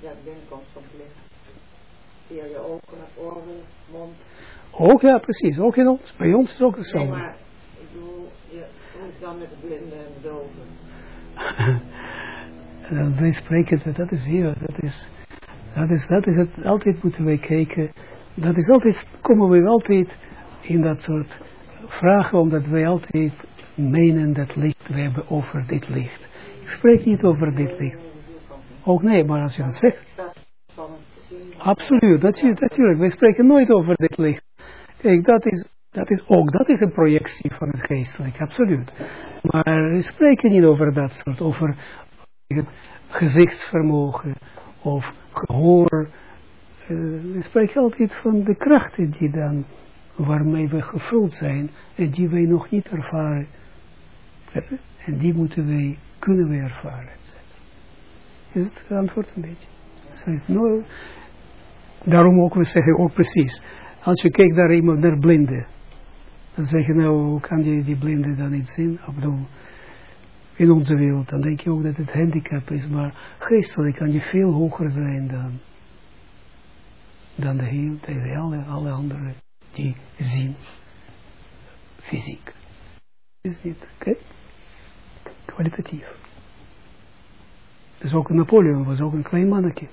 Ja, de binnenkomst van het licht. Via je ogen, oren, mond. Ook ja, precies. Ook in ons. Bij ons is ook hetzelfde. Nee, maar ik bedoel, je, hoe is dan met de blinden en de doven? En wij spreken, dat is hier, dat is, dat is, dat is het, altijd moeten wij kijken, dat is altijd, komen we altijd in dat soort vragen, omdat wij altijd menen dat licht we hebben over dit licht. Ik spreek niet over dit licht. Ook nee, maar als je dat zegt. Absoluut, natuurlijk. Wij spreken nooit over dit licht. Kijk, dat is, Dat is ook, dat is een projectie van het geestelijk, absoluut. Maar we spreken niet over dat soort, over gezichtsvermogen of gehoor. Uh, we spreken altijd van de krachten die dan, waarmee we gevuld zijn en die wij nog niet ervaren. En die moeten wij, kunnen we ervaren. Is het antwoord een beetje? So is no, daarom ook we zeggen ook precies. Als je kijkt naar iemand, naar blinden. Dan zeg je nou, hoe kan die, die blinde dan niet zien? bedoel, in onze wereld, dan denk je ook dat het handicap is, maar geestelijk kan je veel hoger zijn dan, dan de heel, de alle, alle anderen die zien, fysiek. Is niet, oké? Kwalitatief. Dus ook Napoleon was ook een klein mannetje.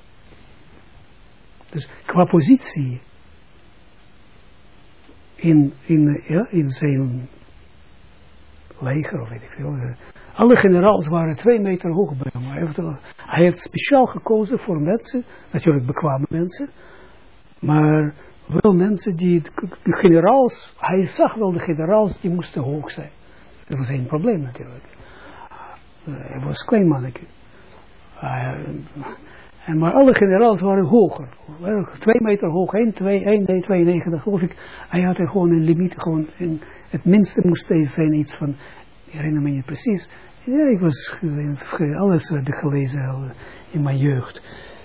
Dus qua positie in, in, ja, in zijn leger, of weet ik veel. Alle generaals waren twee meter hoog bij hem. Hij heeft, hij heeft speciaal gekozen voor mensen, natuurlijk bekwame mensen, maar wel mensen die, de generaals, hij zag wel de generaals, die moesten hoog zijn. Dat was geen probleem natuurlijk. Hij was een klein mannetje. En maar alle generaals waren hoger. Twee meter hoog, 1, 2, 1, 2, 92 geloof ik. Hij had er gewoon een limiet, gewoon een, het minste moest zijn iets van, herinner me niet precies. Ja, ik was, alles heb gelezen in mijn jeugd.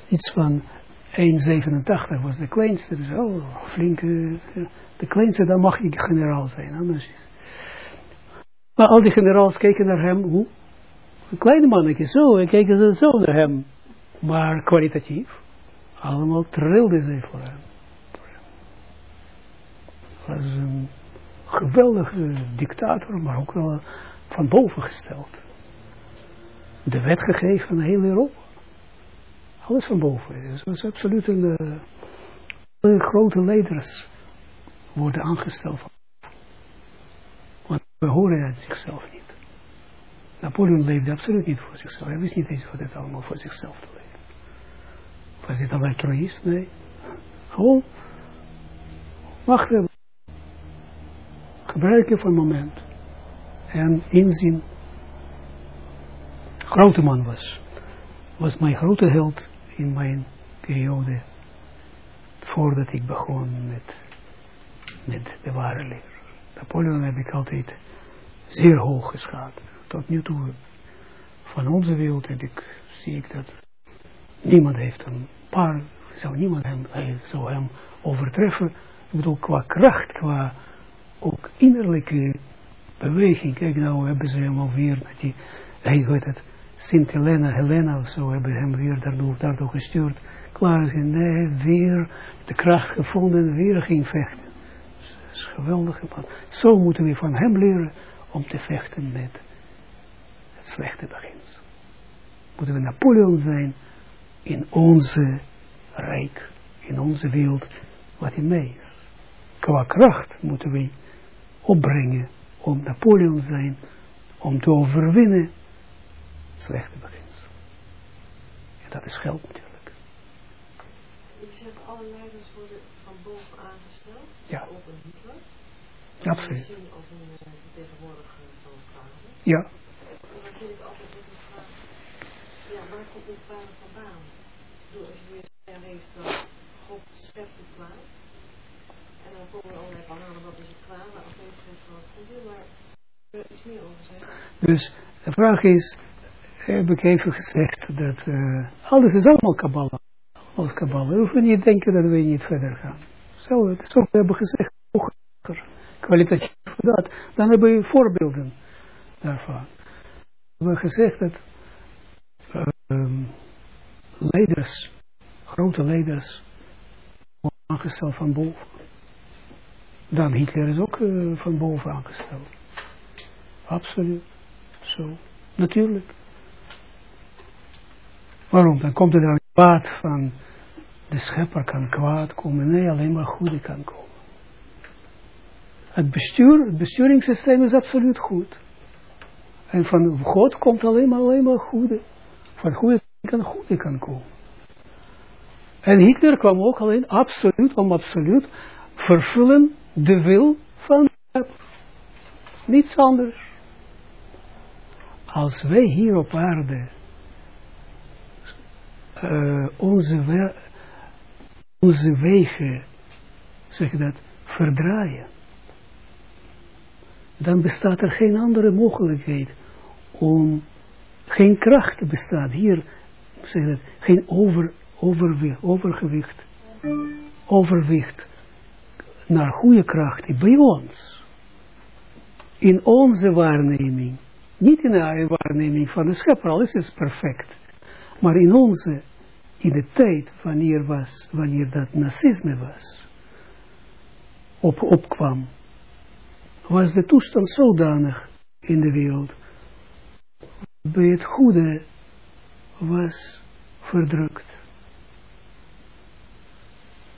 Iets van 1,87 was de kleinste. Dus oh, flinke, de kleinste, dan mag ik generaal zijn. Anders. Maar al die generaals keken naar hem, hoe? Een kleine mannetje, zo, en keken ze zo naar hem. Maar kwalitatief, allemaal trilde zij voor hem. Hij was een geweldige dictator, maar ook wel van boven gesteld. De wet gegeven aan heel Europa. Alles van boven. Dus was absoluut een, uh, grote leiders worden aangesteld. Want we horen uit zichzelf niet. Napoleon leefde absoluut niet voor zichzelf. Hij wist niet eens wat het allemaal voor zichzelf te leven. Was dit een altruïst? Nee. Gewoon wacht hebben. Gebruiken van moment. En inzien. Grote man was. Was mijn grote held in mijn periode. Voordat ik begon met, met de ware leer. Napoleon heb ik altijd zeer hoog geschat. Tot nu toe van onze wereld heb ik, zie ik dat niemand heeft een paar zou niemand hem, zou hem overtreffen. Ik bedoel, qua kracht, qua ook innerlijke beweging. Kijk, nou hebben ze hem alweer, die, hij weet het, Sint Helena, Helena of zo, hebben hem weer daardoor, daardoor gestuurd. Klaar is, nee, weer de kracht gevonden, weer ging vechten. Dat is geweldig. Zo moeten we van hem leren om te vechten met het slechte beginsel. Moeten we Napoleon zijn in onze rijk, in onze wereld, wat in mij is. Qua kracht moeten we opbrengen om Napoleon zijn, om te overwinnen slechte beginsel. En dat is geld natuurlijk. U zegt alle leiders worden van boven aangesteld? Ja. Op een Hitler? Absoluut. Als een vertegenwoordiger van? Ja. En dan zit ik altijd met een vraag, ja, waar komt dit vader vandaan? Door als je weer leest dat God schept het kwaad. En dan komen er allerlei verhalen, wat is het kwaad, maar Dus de vraag is, heb ik even gezegd dat uh, alles is allemaal Kabbalah. Alles Kabbalah. We hoeven niet denken dat we niet verder gaan. Zo, het we hebben gezegd, hoger, kwalitatief dat. Dan hebben we voorbeelden daarvan. We hebben gezegd dat um, leiders, grote leiders, aangesteld van boven. Dan Hitler is ook uh, van boven aangesteld. Absoluut. Zo. Natuurlijk. Waarom? Dan komt er dan kwaad van de schepper kan kwaad komen. Nee, alleen maar goede kan komen. Het bestuur, het besturingssysteem is absoluut goed. En van God komt alleen maar, alleen maar goede. Van goede kan goede kan komen. En Hitler kwam ook alleen absoluut, om absoluut vervullen de wil van Niets anders. Als wij hier op aarde uh, onze, onze wegen, zeg dat, verdraaien, dan bestaat er geen andere mogelijkheid om, geen kracht bestaat hier, zeg dat, geen over, overgewicht, overwicht naar goede kracht bij ons. In onze waarneming. Niet in de waarneming van de schepper, alles is perfect. Maar in onze, in de tijd wanneer, was, wanneer dat nazisme was, op, opkwam, was de toestand zodanig in de wereld, bij het goede was verdrukt.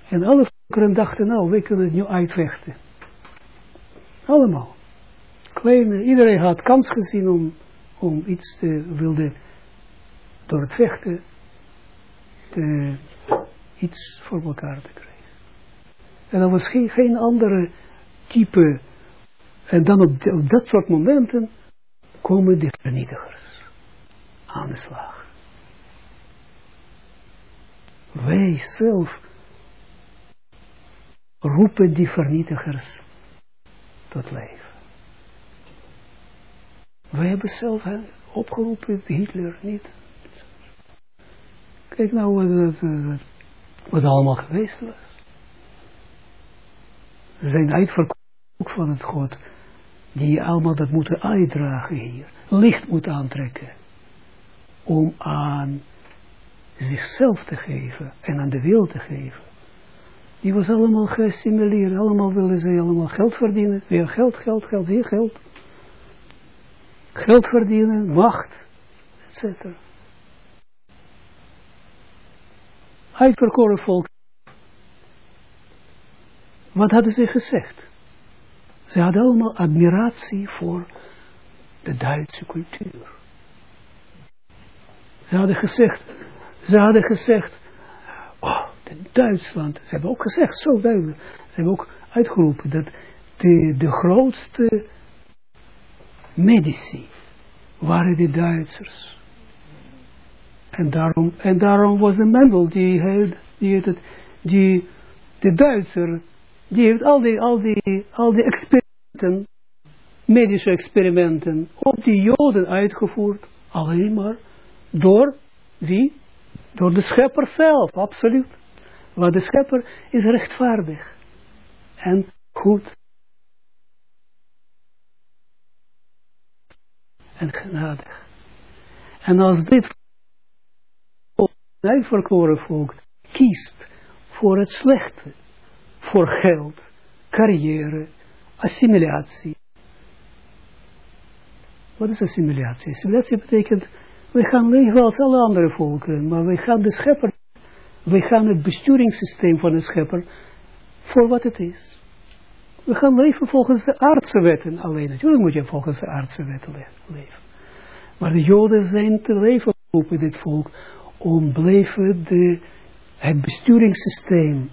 En alle volkeren dachten, nou, we kunnen het nu uitvechten. Allemaal. Kleine, iedereen had kans gezien om, om iets te wilde, door het vechten, te, iets voor elkaar te krijgen. En er was geen, geen andere type. En dan op, op dat soort momenten komen de vernietigers aan de slag. Wij zelf roepen die vernietigers tot leven. Wij hebben zelf opgeroepen, Hitler niet. Kijk nou wat, wat, wat allemaal geweest was. Ze zijn uitverkocht van het God, die allemaal dat moeten uitdragen hier. Licht moet aantrekken. Om aan zichzelf te geven en aan de wereld te geven. Die was allemaal gestimuleerd, allemaal willen ze allemaal geld verdienen. Weer geld, geld, geld, hier geld. Geld verdienen, macht, etc. Uitverkoren volk. Wat hadden ze gezegd? Ze hadden allemaal admiratie voor de Duitse cultuur. Ze hadden gezegd, ze hadden gezegd, oh, Duitsland, ze hebben ook gezegd, zo duidelijk, ze hebben ook uitgeroepen dat de, de grootste medici waren de Duitsers. En daarom, en daarom was de Mendel, die, die, het, die de Duitser, die heeft al die, al die, al die experimenten, medische experimenten, op die Joden uitgevoerd, alleen maar door wie? Door de schepper zelf, absoluut. Want de schepper is rechtvaardig en goed en genadig. En als dit uitverkoren volk kiest voor het slechte, voor geld, carrière, assimilatie. Wat is assimilatie? Assimilatie betekent, we gaan leven als alle andere volken, maar we gaan de schepper we gaan het besturingssysteem van de schepper voor wat het is. We gaan leven volgens de aardse wetten alleen. Natuurlijk moet je volgens de aardse wetten leven. Maar de joden zijn te leven in dit volk om blijven de, het besturingssysteem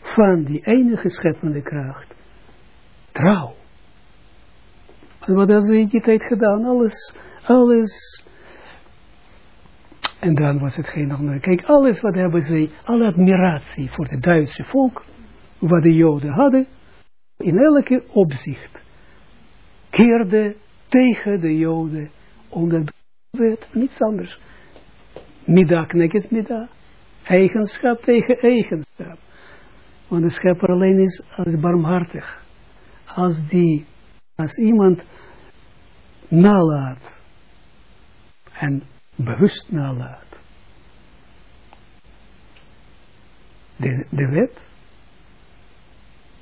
van die enige scheppende kracht trouw. En wat hebben ze in die tijd gedaan? Alles, alles en dan was het geen andere. Kijk, alles wat hebben ze, alle admiratie voor het Duitse volk, wat de Joden hadden, in elke opzicht, keerde tegen de Joden, omdat het niets anders. Mida kneket mida, eigenschap tegen eigenschap. Want de schepper alleen is als barmhartig. Als die, als iemand nalaat en bewust nalaat. De, de wet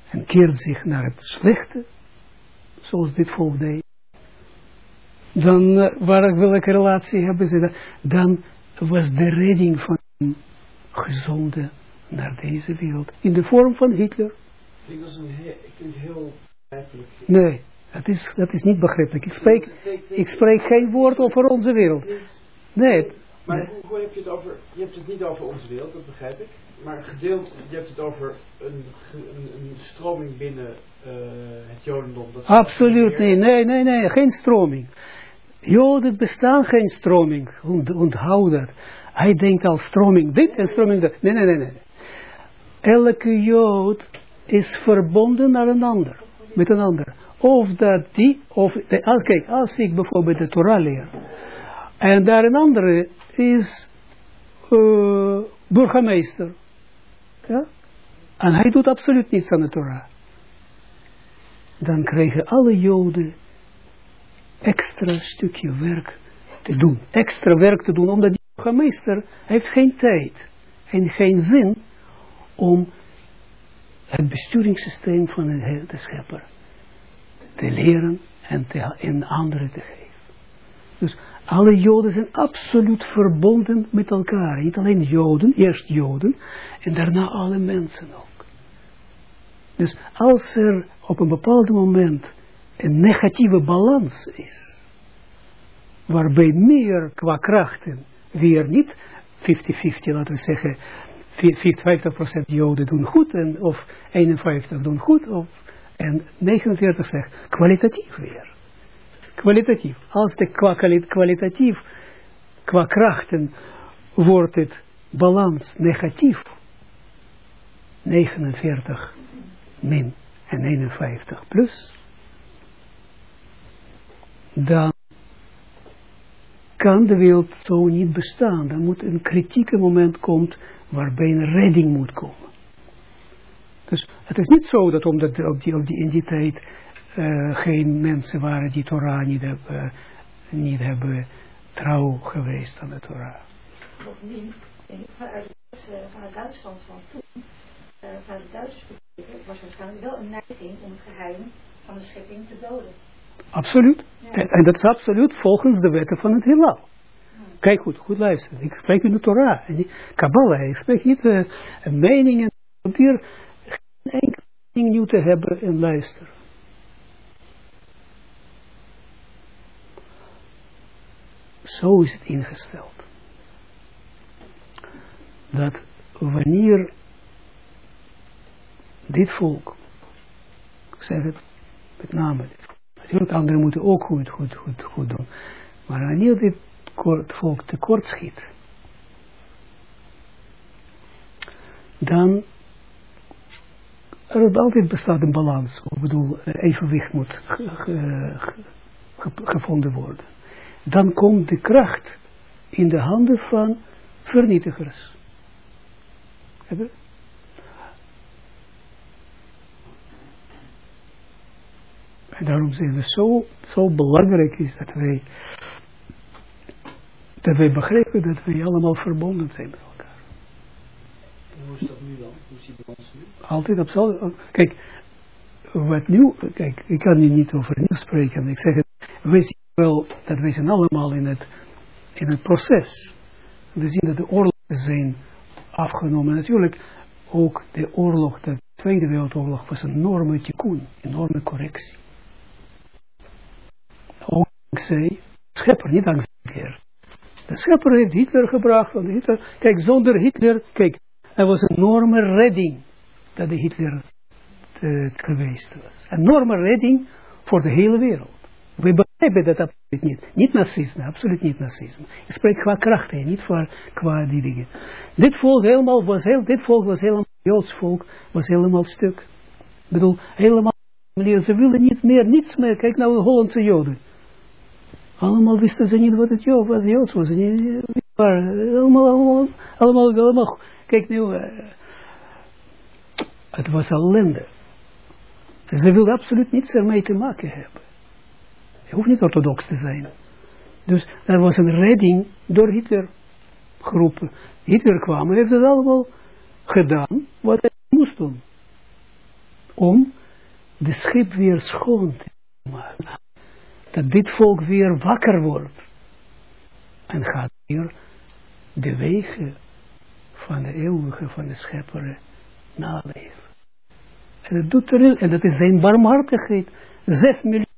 en keert zich naar het slechte, zoals dit volk deed, dan, uh, waar, welke relatie hebben ze dan? Dan was de redding van een gezonde naar deze wereld, in de vorm van Hitler. Ik, een ik vind het heel begrijpelijk. Nee, dat is, dat is niet begrijpelijk. Ik spreek, ik spreek geen woord over onze wereld. Nee. Maar hoe, heb je het over, je hebt het niet over onze wereld, dat begrijp ik. maar gedeeld, je hebt het over een, een, een stroming binnen eh, het Jodendom. Dat Absoluut niet. Nee, nee, nee, geen stroming. Joden bestaan geen stroming. Ont- Onthoud dat. Hij denkt al stroming dit en stroming dat. Nee, nee, nee, nee. Elke Jood is verbonden naar een ander. Met een ander. Of dat die, of, de, ah, kijk, als ik bijvoorbeeld de Torah leer. En daar een andere is eh, burgemeester. Ja? En hij doet absoluut niets aan de Torah dan krijgen alle Joden extra stukje werk te doen. Extra werk te doen, omdat die burgemeester heeft geen tijd en geen zin om het besturingssysteem van de, schepper te leren en te, in anderen te geven. Dus alle Joden zijn absoluut verbonden met elkaar. Niet alleen Joden, eerst Joden en daarna alle mensen ook. Dus als er op een bepaald moment een negatieve balans is, waarbij meer qua krachten weer niet 50-50, laten we zeggen, 50% Joden doen goed en, of 51 doen goed of, en 49 zegt kwalitatief weer. Kwalitatief. Als de qua kwali- kwalitatief, qua krachten wordt het balans negatief, 49 min en 51 plus, dan kan de wereld zo niet bestaan. Dan moet een kritieke moment komen waarbij een redding moet komen. Dus het is niet zo dat omdat op die, op die in die tijd eh, geen mensen waren die Torah niet hebben, niet hebben trouw geweest aan de Torah. Bovendien, in- vanuit, het, eh, Duitsland van toen, eh, vanuit de Duitse perspectief, was waarschijnlijk wel een neiging om het geheim van de schepping te doden. Absoluut. Ja. En, dat is absoluut volgens de wetten van het heelal. Kijk goed, goed luisteren. Ik spreek in de Torah, en niet Kabbalah. Ik spreek niet uh, meningen. Probeer geen enkele mening nieuw te hebben en luisteren. Zo is het ingesteld. Dat wanneer dit volk, ik zeg het met name natuurlijk anderen moeten ook goed, goed, goed, goed doen, maar wanneer dit volk tekort schiet, dan er altijd bestaat een balans, ik bedoel, evenwicht moet ge- ge- ge- gevonden worden. Dan komt de kracht in de handen van vernietigers. En daarom zijn we zo, zo belangrijk is dat wij, dat wij begrijpen dat wij allemaal verbonden zijn met elkaar. En hoe is dat nu dan? Hoe is die balans nu? Altijd op. Kijk, wat nu, kijk, ik kan hier niet over nieuws spreken. Ik zeg het, wij zien wel dat wij zijn allemaal in het, in het proces. We zien dat de oorlogen zijn afgenomen. Natuurlijk ook de oorlog, de Tweede Wereldoorlog was een enorme tikkun, enorme correctie. Ook dankzij schepper, niet dankzij Hitler. De schepper heeft Hitler gebracht. Want Hitler, kijk, zonder Hitler, kijk, er was een enorme redding dat de Hitler eh, geweest was. Een enorme redding voor de hele wereld. We begrijpen dat absoluut niet. Niet nazisme, absoluut niet nazisme. Ik spreek qua krachten, niet qua, qua die dingen. Dit volk helemaal was heel, dit volk was helemaal, Joods volk was helemaal stuk. Ik bedoel, helemaal, ze willen niet meer, niets meer. Kijk nou de Hollandse Joden. Allemaal wisten ze niet wat het Jood, wat Joods was. Allemaal, allemaal, allemaal, allemaal. Kijk nu, het was ellende. Ze wilden absoluut niets ermee te maken hebben. Je hoeft niet orthodox te zijn. Dus er was een redding door Hitler groepen. Hitler kwam en heeft het allemaal gedaan wat hij moest doen. Om de schip weer schoon te maken. Dat dit volk weer wakker wordt. En gaat weer de wegen van de eeuwige, van de schepper naleven. En dat doet er en dat is zijn barmhartigheid. Zes miljoen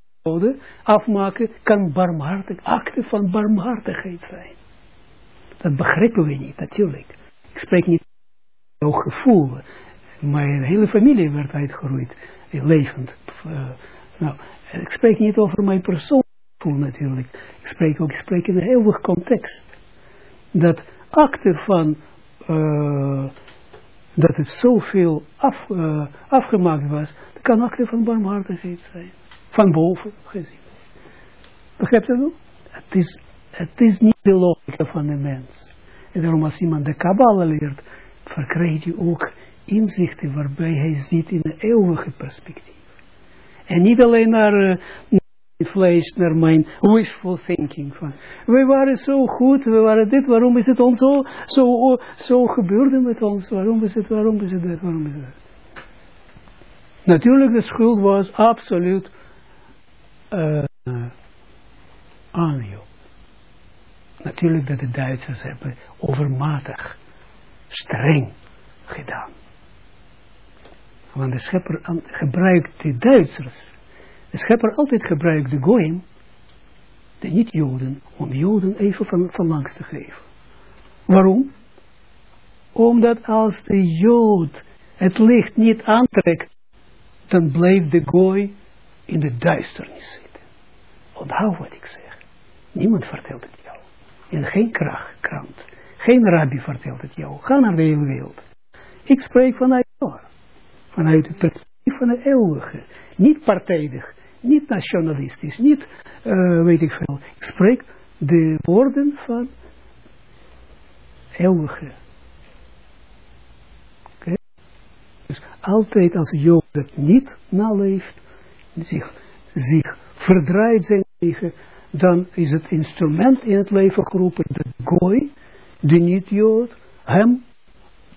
afmaken kan barmhartig, acte van barmhartigheid zijn. Dat begrijpen we niet, natuurlijk. Ik spreek niet ook gevoel. Mijn hele familie werd uitgeroeid, levend. Uh, nou, ik spreek niet over mijn persoon natuurlijk. Ik spreek ook ik spreek in een eeuwig context. Dat acte van uh, dat het zoveel af, uh, afgemaakt was, dat kan acte van barmhartigheid zijn. Van boven gezien. Begrijpt u wel? Het is, het is niet de logica van de mens. En daarom als iemand de Kabbalah leert, verkrijgt hij ook inzichten waarbij hij ziet in een eeuwige perspectief. En niet alleen naar uh, vlees, naar mijn wishful thinking. Van, we waren zo goed, we waren dit, waarom is het ons zo, zo, zo gebeurde met ons, waarom is het, waarom is het dit, waarom is het Natuurlijk, de schuld was absoluut uh, aan jou. Natuurlijk dat de Duitsers hebben overmatig, streng gedaan. Want de schepper gebruikt de Duitsers. De schepper altijd gebruikt de goyim, de niet-joden, om joden even van, van langs te geven. Waarom? Omdat als de jood het licht niet aantrekt, dan blijft de gooi in de duisternis zitten. Onthoud wat ik zeg. Niemand vertelt het jou. En geen kracht, krant. Geen rabbi vertelt het jou. Ga naar de hele wereld. Ik spreek vanuit jou vanuit het perspectief van de eeuwige. Niet partijdig, niet nationalistisch, niet uh, weet ik veel. Ik spreek de woorden van eeuwige. Dus altijd als Jood het niet naleeft, zich, zich verdraait zijn leven, dan is het instrument in het leven geroepen, de gooi, de niet-Jood, hem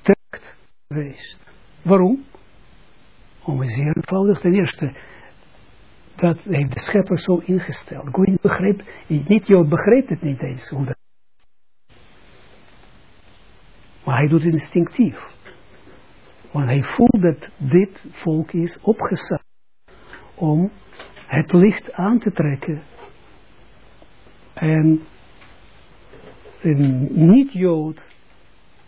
trekt geweest. Waarom? Om een zeer eenvoudig. Ten eerste, dat heeft de schepper zo ingesteld. Goeie begreep, niet Jood begreep het niet eens hoe dat. Maar hij doet het instinctief. Want hij voelt dat dit volk is opgezet om het licht aan te trekken. En een niet-Jood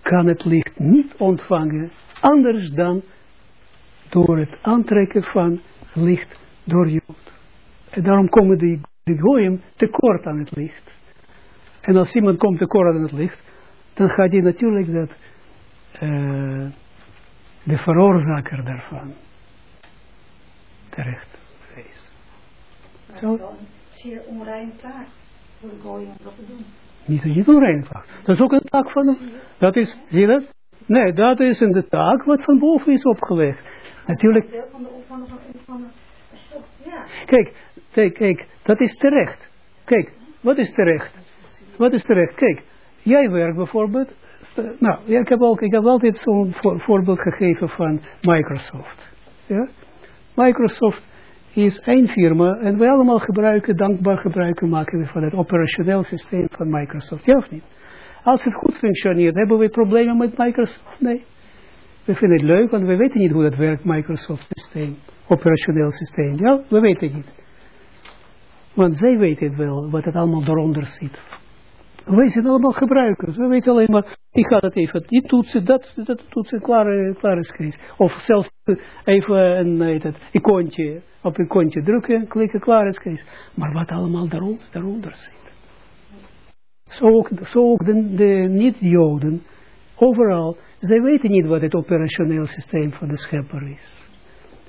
kan het licht niet ontvangen anders dan door het aantrekken van licht door Jood. En daarom komen die, die goyim tekort aan het licht. En als iemand komt tekort aan het licht, dan gaat hij natuurlijk dat, uh, de veroorzaker daarvan terecht wel een zeer onreine taak voor de goyim om dat te doen. Niet, niet onreine taak. Dat is ook een taak van, de, dat is, zie je dat? Nee, dat is een de taak wat van boven is opgelegd. Natuurlijk. Kijk, kijk, kijk, dat is terecht. Kijk, wat is terecht? Wat is terecht? Kijk, jij werkt bijvoorbeeld, nou, ik heb, ook, ik heb altijd zo'n voorbeeld gegeven van Microsoft. Ja? Microsoft is één firma en wij allemaal gebruiken, dankbaar gebruiken maken van het operationeel systeem van Microsoft. Ja of niet? Als het goed functioneert, hebben we problemen met Microsoft? Nee. We vinden het leuk, want we weten niet hoe dat werkt, Microsoft systeem, operationeel systeem. Ja, we weten het niet. Want zij weten het wel, wat het allemaal eronder zit. Wij zijn allemaal gebruikers. We weten alleen maar, ik ga het even, die toetsen, dat, dat toetsen, klaar is Kees. Of zelfs even een, het, icoontje, op een icoontje drukken, klikken, klaar is Kees. Maar wat allemaal daaronder, daaronder zit. Zo ook, zo ook de, de niet-Joden, overal, zij weten niet wat het operationeel systeem van de schepper is.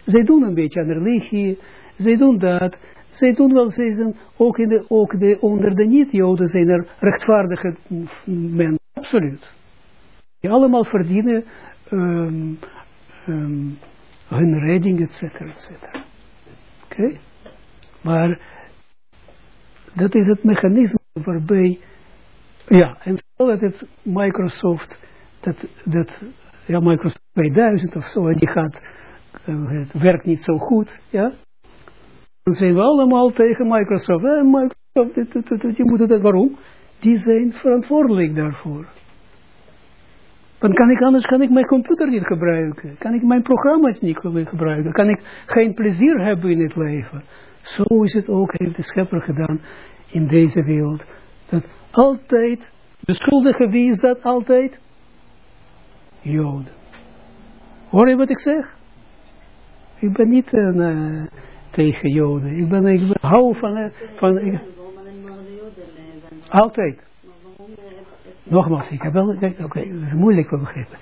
Zij doen een beetje aan religie, zij doen dat, zij doen wel, zij zijn ook, in de, ook de, onder de niet-Joden zijn er rechtvaardige mensen, absoluut. Die allemaal verdienen um, um, hun redding, et cetera, et cetera. Oké? Maar dat is het mechanisme waarbij ja, en stel dat het Microsoft, dat, dat, ja, Microsoft 2000 of zo, die gaat, uh, het werkt niet zo goed, ja. Dan zijn we allemaal tegen Microsoft. Eh, Microsoft, dit, je moet dat, waarom? Die zijn verantwoordelijk daarvoor. Dan kan ik anders, kan ik mijn computer niet gebruiken. Kan ik mijn programma's niet gebruiken. Kan ik geen plezier hebben in het leven. Zo is het ook, heeft de schepper gedaan in deze wereld. Dat altijd, de schuldige, wie is dat altijd? Joden. Hoor je wat ik zeg? Ik ben niet een, uh, tegen Joden. Ik ben, ik hou van... Van altijd. Nogmaals, ik heb wel... Oké, okay, dat is moeilijk te begrijpen.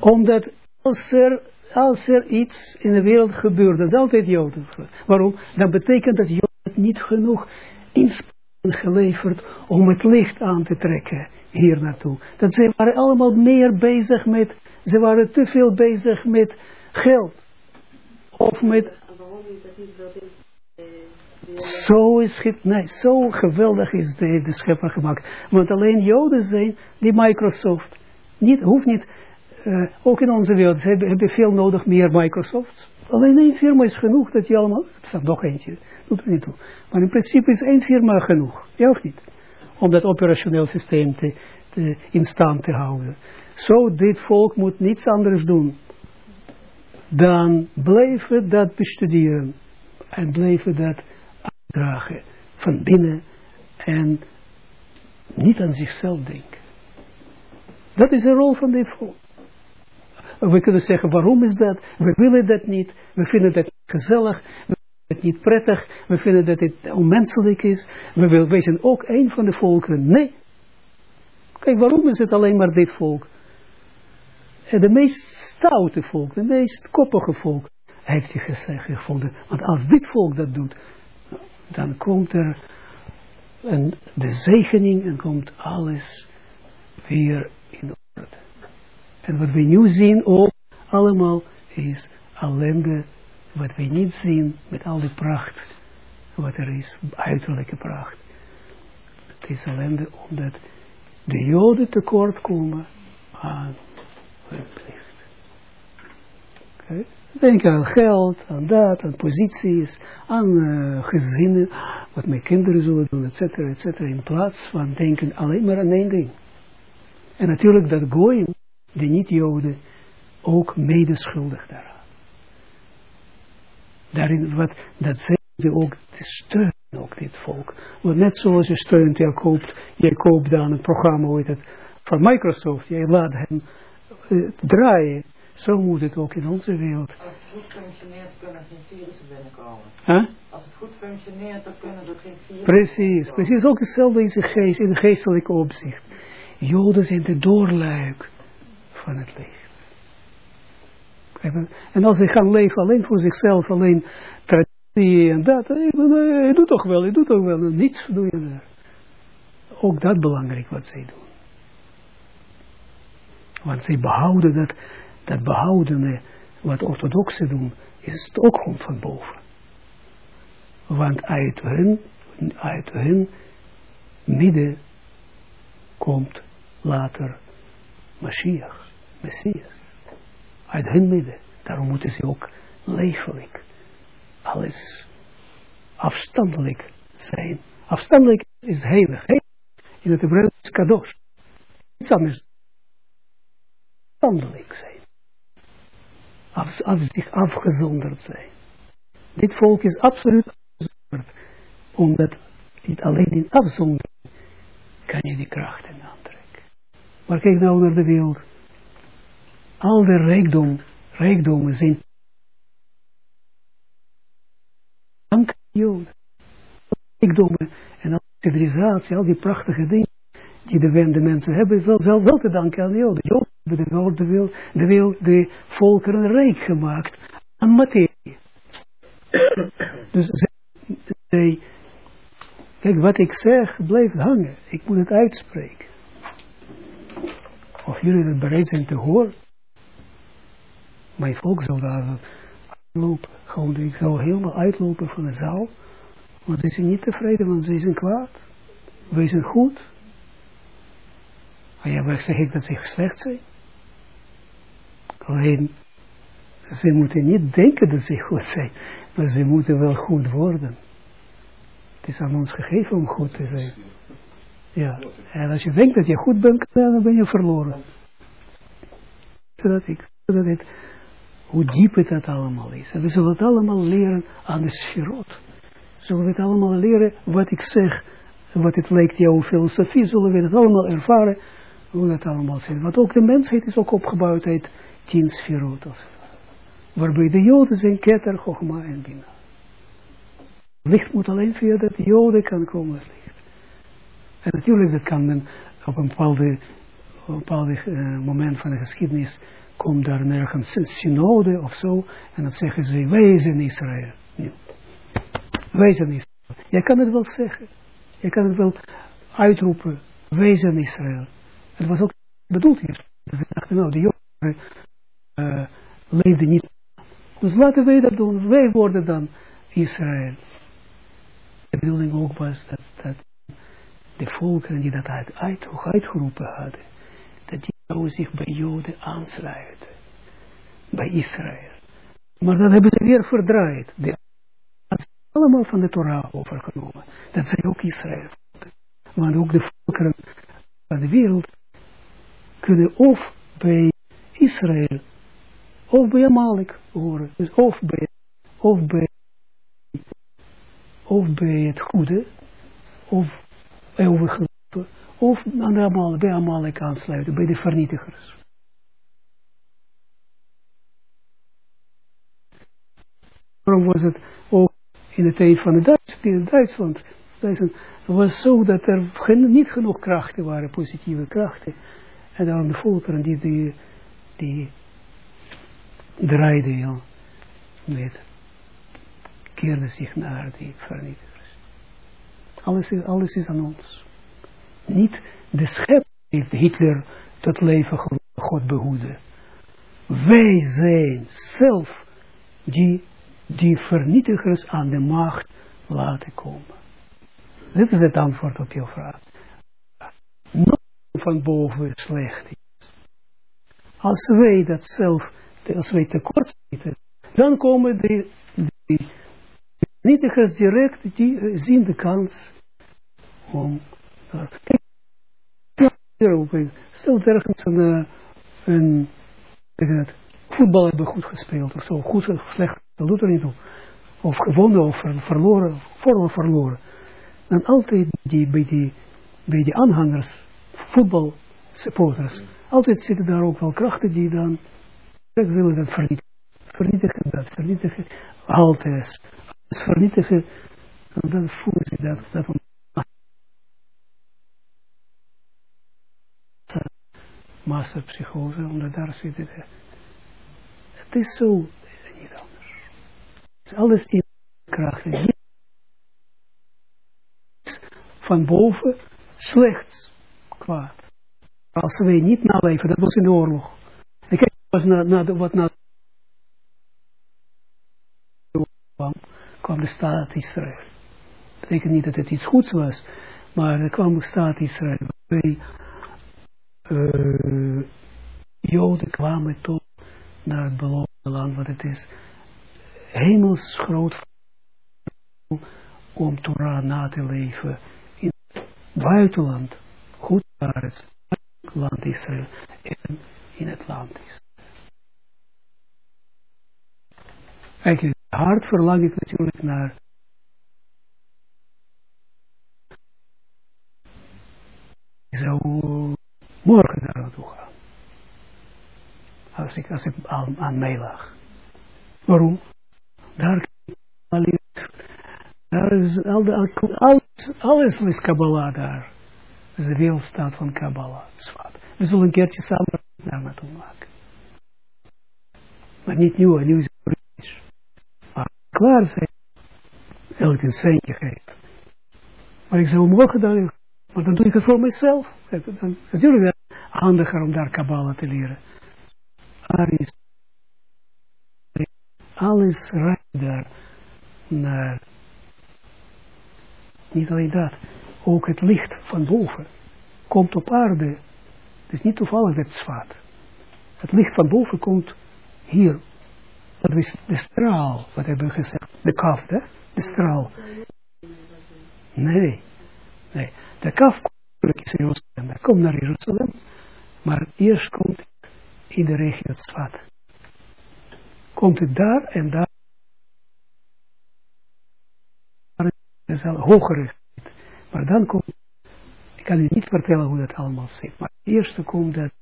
Omdat als er, als er iets in de wereld gebeurt, dat is altijd Joden. Waarom? Dat betekent dat Joden niet genoeg inspanning geleverd om het licht aan te trekken hier naartoe. Dat ze waren allemaal meer bezig met, ze waren te veel bezig met geld. Of met... Zo is het, nee, zo geweldig is de, de schepper gemaakt. Want alleen Joden zijn die Microsoft. Niet, hoeft niet, uh, ook in onze wereld, hebben, hebben veel nodig meer Microsoft. Alleen één firma is genoeg dat je allemaal, staat nog eentje, doet er niet toe. Maar in principe is één firma genoeg, ja of niet? Om dat operationeel systeem te, te, in stand te houden. Zo, dit volk moet niets anders doen dan blijven dat bestuderen en blijven dat uitdragen van binnen en niet aan zichzelf denken. Dat is de rol van dit volk. We kunnen zeggen, waarom is dat? We willen dat niet. We vinden dat gezellig. We vinden het niet prettig. We vinden dat het onmenselijk is. We zijn ook een van de volkeren. Nee. Kijk, waarom is het alleen maar dit volk? En de meest stoute volk, de meest koppige volk, heeft hij gezegd, gevonden. Want als dit volk dat doet, dan komt er een, de zegening en komt alles weer in orde. En wat we nu zien ook allemaal is ellende, wat we niet zien met al die pracht, wat er is, uiterlijke pracht. Het is ellende omdat de joden tekort komen aan hun plicht. Okay. Denk aan geld, aan dat, aan posities, aan uh, gezinnen, wat mijn kinderen zullen doen, et cetera, et cetera, in plaats van denken alleen maar aan één ding. En natuurlijk dat gooien, de niet-Joden, ook medeschuldig daaraan. Daarin, wat, dat zijn ook te steunen, ook dit volk. Want net zoals je steunt, jij koopt, jij koopt dan een programma, hoe het, van Microsoft, jij laat hem uh, draaien. Zo moet het ook in onze wereld. Als het goed functioneert, kunnen er geen virussen binnenkomen. Huh? Als het goed functioneert, dan kunnen er geen virussen Precies, precies. Ook hetzelfde in, geest, in geestelijke opzicht. Joden zijn de doorluik van het licht. En als ze gaan leven alleen voor zichzelf, alleen traditie en dat, hij doet toch wel, hij doet toch wel, niets doe je daar. Ook dat belangrijk wat zij doen. Want zij behouden dat, dat behoudene, wat orthodoxen doen, is het ook gewoon van boven. Want uit hun, uit hun midden komt later Mashiach, Messias. Uit hun midden. Daarom moeten ze ook levelijk alles afstandelijk zijn. Afstandelijk is heilig. In het Hebreeuws kadosh. Iets anders. Afstandelijk zijn. Af, af, zich afgezonderd zijn. Dit volk is absoluut afgezonderd. Omdat niet alleen in afzondering kan je die krachten aantrekken. Maar kijk nou naar de wereld. Al de rijkdom, rijkdommen zijn dank Joden. Rijkdommen en al die civilisatie, al die prachtige dingen die de, mensen hebben, wel, zelf wel te danken aan de Joden. De wereld, de, wereld, de, wereld, de volkeren rijk gemaakt aan materie. dus zij, kijk wat ik zeg, blijft hangen. Ik moet het uitspreken. Of jullie het bereid zijn te horen. Mijn volk zal daar uitlopen. Gewoon, ik zal helemaal uitlopen van de zaal. Want ze zijn niet tevreden, want ze zijn kwaad. Wij zijn goed. Maar ja, zeg ik dat ze slecht zijn? Alleen, ze moeten niet denken dat ze goed zijn. Maar ze moeten wel goed worden. Het is aan ons gegeven om goed te zijn. Ja, en als je denkt dat je goed bent, dan ben je verloren. Zodat ik, zodat het, hoe diep het dat allemaal is. En we zullen het allemaal leren aan de sferot. Zullen we het allemaal leren wat ik zeg, wat het lijkt jouw filosofie, zullen we het allemaal ervaren, hoe dat allemaal zit. Want ook de mensheid is ook opgebouwd uit tien sferot. waarbij de Joden zijn ketter, Chogma en Bina. Licht moet alleen via dat Joden kan komen het licht. En natuurlijk, dat kan men op een bepaalde, op een bepaalde uh, moment van de geschiedenis, komt daar nergens een synode of zo, en dan zeggen ze, wij zijn Israël. Nee. Wij zijn Israël. Je kan het wel zeggen. Je kan het wel uitroepen, wij zijn Israël. Het was ook bedoeld hier. Ze dachten, nou, de Joden uh, leefden niet. Dus laten wij dat doen. Wij worden dan Israël. De bedoeling ook was dat, dat de volkeren die dat uit, uit, uitgeroepen hadden, dat die zouden zich bij Joden aansluiten. Bij Israël. Maar dan hebben ze weer verdraaid. De allemaal van de Torah overgenomen. Dat zijn ook Israël. Want ook de volkeren van de wereld kunnen of bij Israël of bij Amalek horen. Dus of bij, of bij, of bij het goede, of overgelopen, of aan de bij Amalek aansluiten, bij de vernietigers. Waarom was het ook in de tijd van de Duits, in Duitsland, Duitsland was zo dat er niet genoeg krachten waren, positieve krachten. En daarom de volkeren die, die, die draaiden ja, met, keerden zich naar die vernietigers. Alles is, alles is aan ons. Niet de schep heeft Hitler tot leven God behoeden. Wij zijn zelf die die vernietigers aan de macht laten komen. Dit is het antwoord op je vraag. Nog van boven slecht is. Als wij dat zelf, als wij tekort zitten, dan komen de, de vernietigers direct, die zien de kans om, stel ergens een, een, een voetbal hebben goed gespeeld of zo, goed of slecht, dat doet er niet toe. Of gewonnen of verloren, voor verloren. Dan altijd die, bij, die, bij die aanhangers, voetbal supporters, altijd zitten daar ook wel krachten die dan willen dat vernietigen. Vernietigen dat, vernietigen, altijd. Alles vernietigen, en dan voelen ze dat, dat massapsychose, omdat daar zitten het is zo, niet anders. Het is alles in kracht. Van boven slechts kwaad. Als wij niet naleven, dat was in de oorlog. Was na, na, wat na kwam, de staat Israël. Dat betekent niet dat het iets goeds was, maar er kwam de staat Israël. Wij, uh, Joden kwamen tot naar het beloofde land, wat het is hemels groot om Torah na te leven in het buitenland, goed naar het land Israël en in het land Israël. Eigenlijk hard verlang ik natuurlijk naar ik zou morgen daar naartoe gaan als ik, als ik aan, aan mij lag. Waarom? Daar, daar is alles, alles is Kabbalah daar. Dat is de wereldstaat van Kabbalah. We zullen een keertje samen daar naartoe maken. Maar niet nu, nu is het klaar zijn, elk een centje geven. Maar ik zou morgen dan, maar dan doe ik het voor mezelf. Dan, natuurlijk het handiger om daar Kabbalah te leren. Aris, alles rijdt daar naar, niet alleen dat, ook het licht van boven komt op aarde, het is niet toevallig dat het zwaar. Het licht van boven komt hier, de straal, wat hebben we gezegd, de kaf, hè? de straal. Nee, nee, de kaf komt naar Jeruzalem, komt naar Jeruzalem, maar eerst komt in de regio Tzfat. Komt het daar en daar is al hoger Maar dan komt, ik kan u niet vertellen hoe dat allemaal zit, maar het eerste komt dat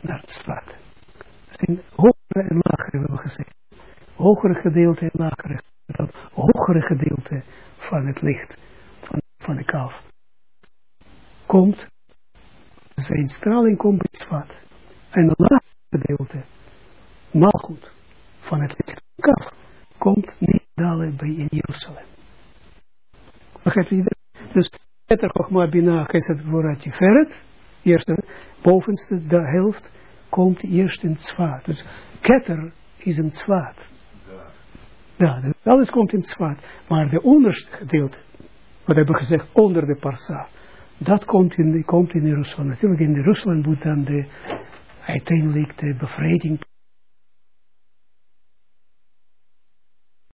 naar het Tzfat. Het zijn hogere en lagere, hebben we gezegd. Hogere gedeelte en lagere, dat hogere gedeelte van het licht, van, van de kaf, komt, zijn straling komt bij zwart. En het lagere gedeelte, malgoed, van het licht van kaf, komt niet dalen bij in Jeruzalem. Begrijp je dat? Dus, Eter Chochma Bina Geset Gvora Tiferet, eerste, bovenste, de helft, komt eerst in het zwaard. Dus ketter is een zwaard. Ja, alles komt in het zwaard. Maar de onderste gedeelte, wat hebben we gezegd, onder de parsa, dat komt in, komt in Rusland. Natuurlijk in Rusland moet dan de, uiteindelijk de bevrijding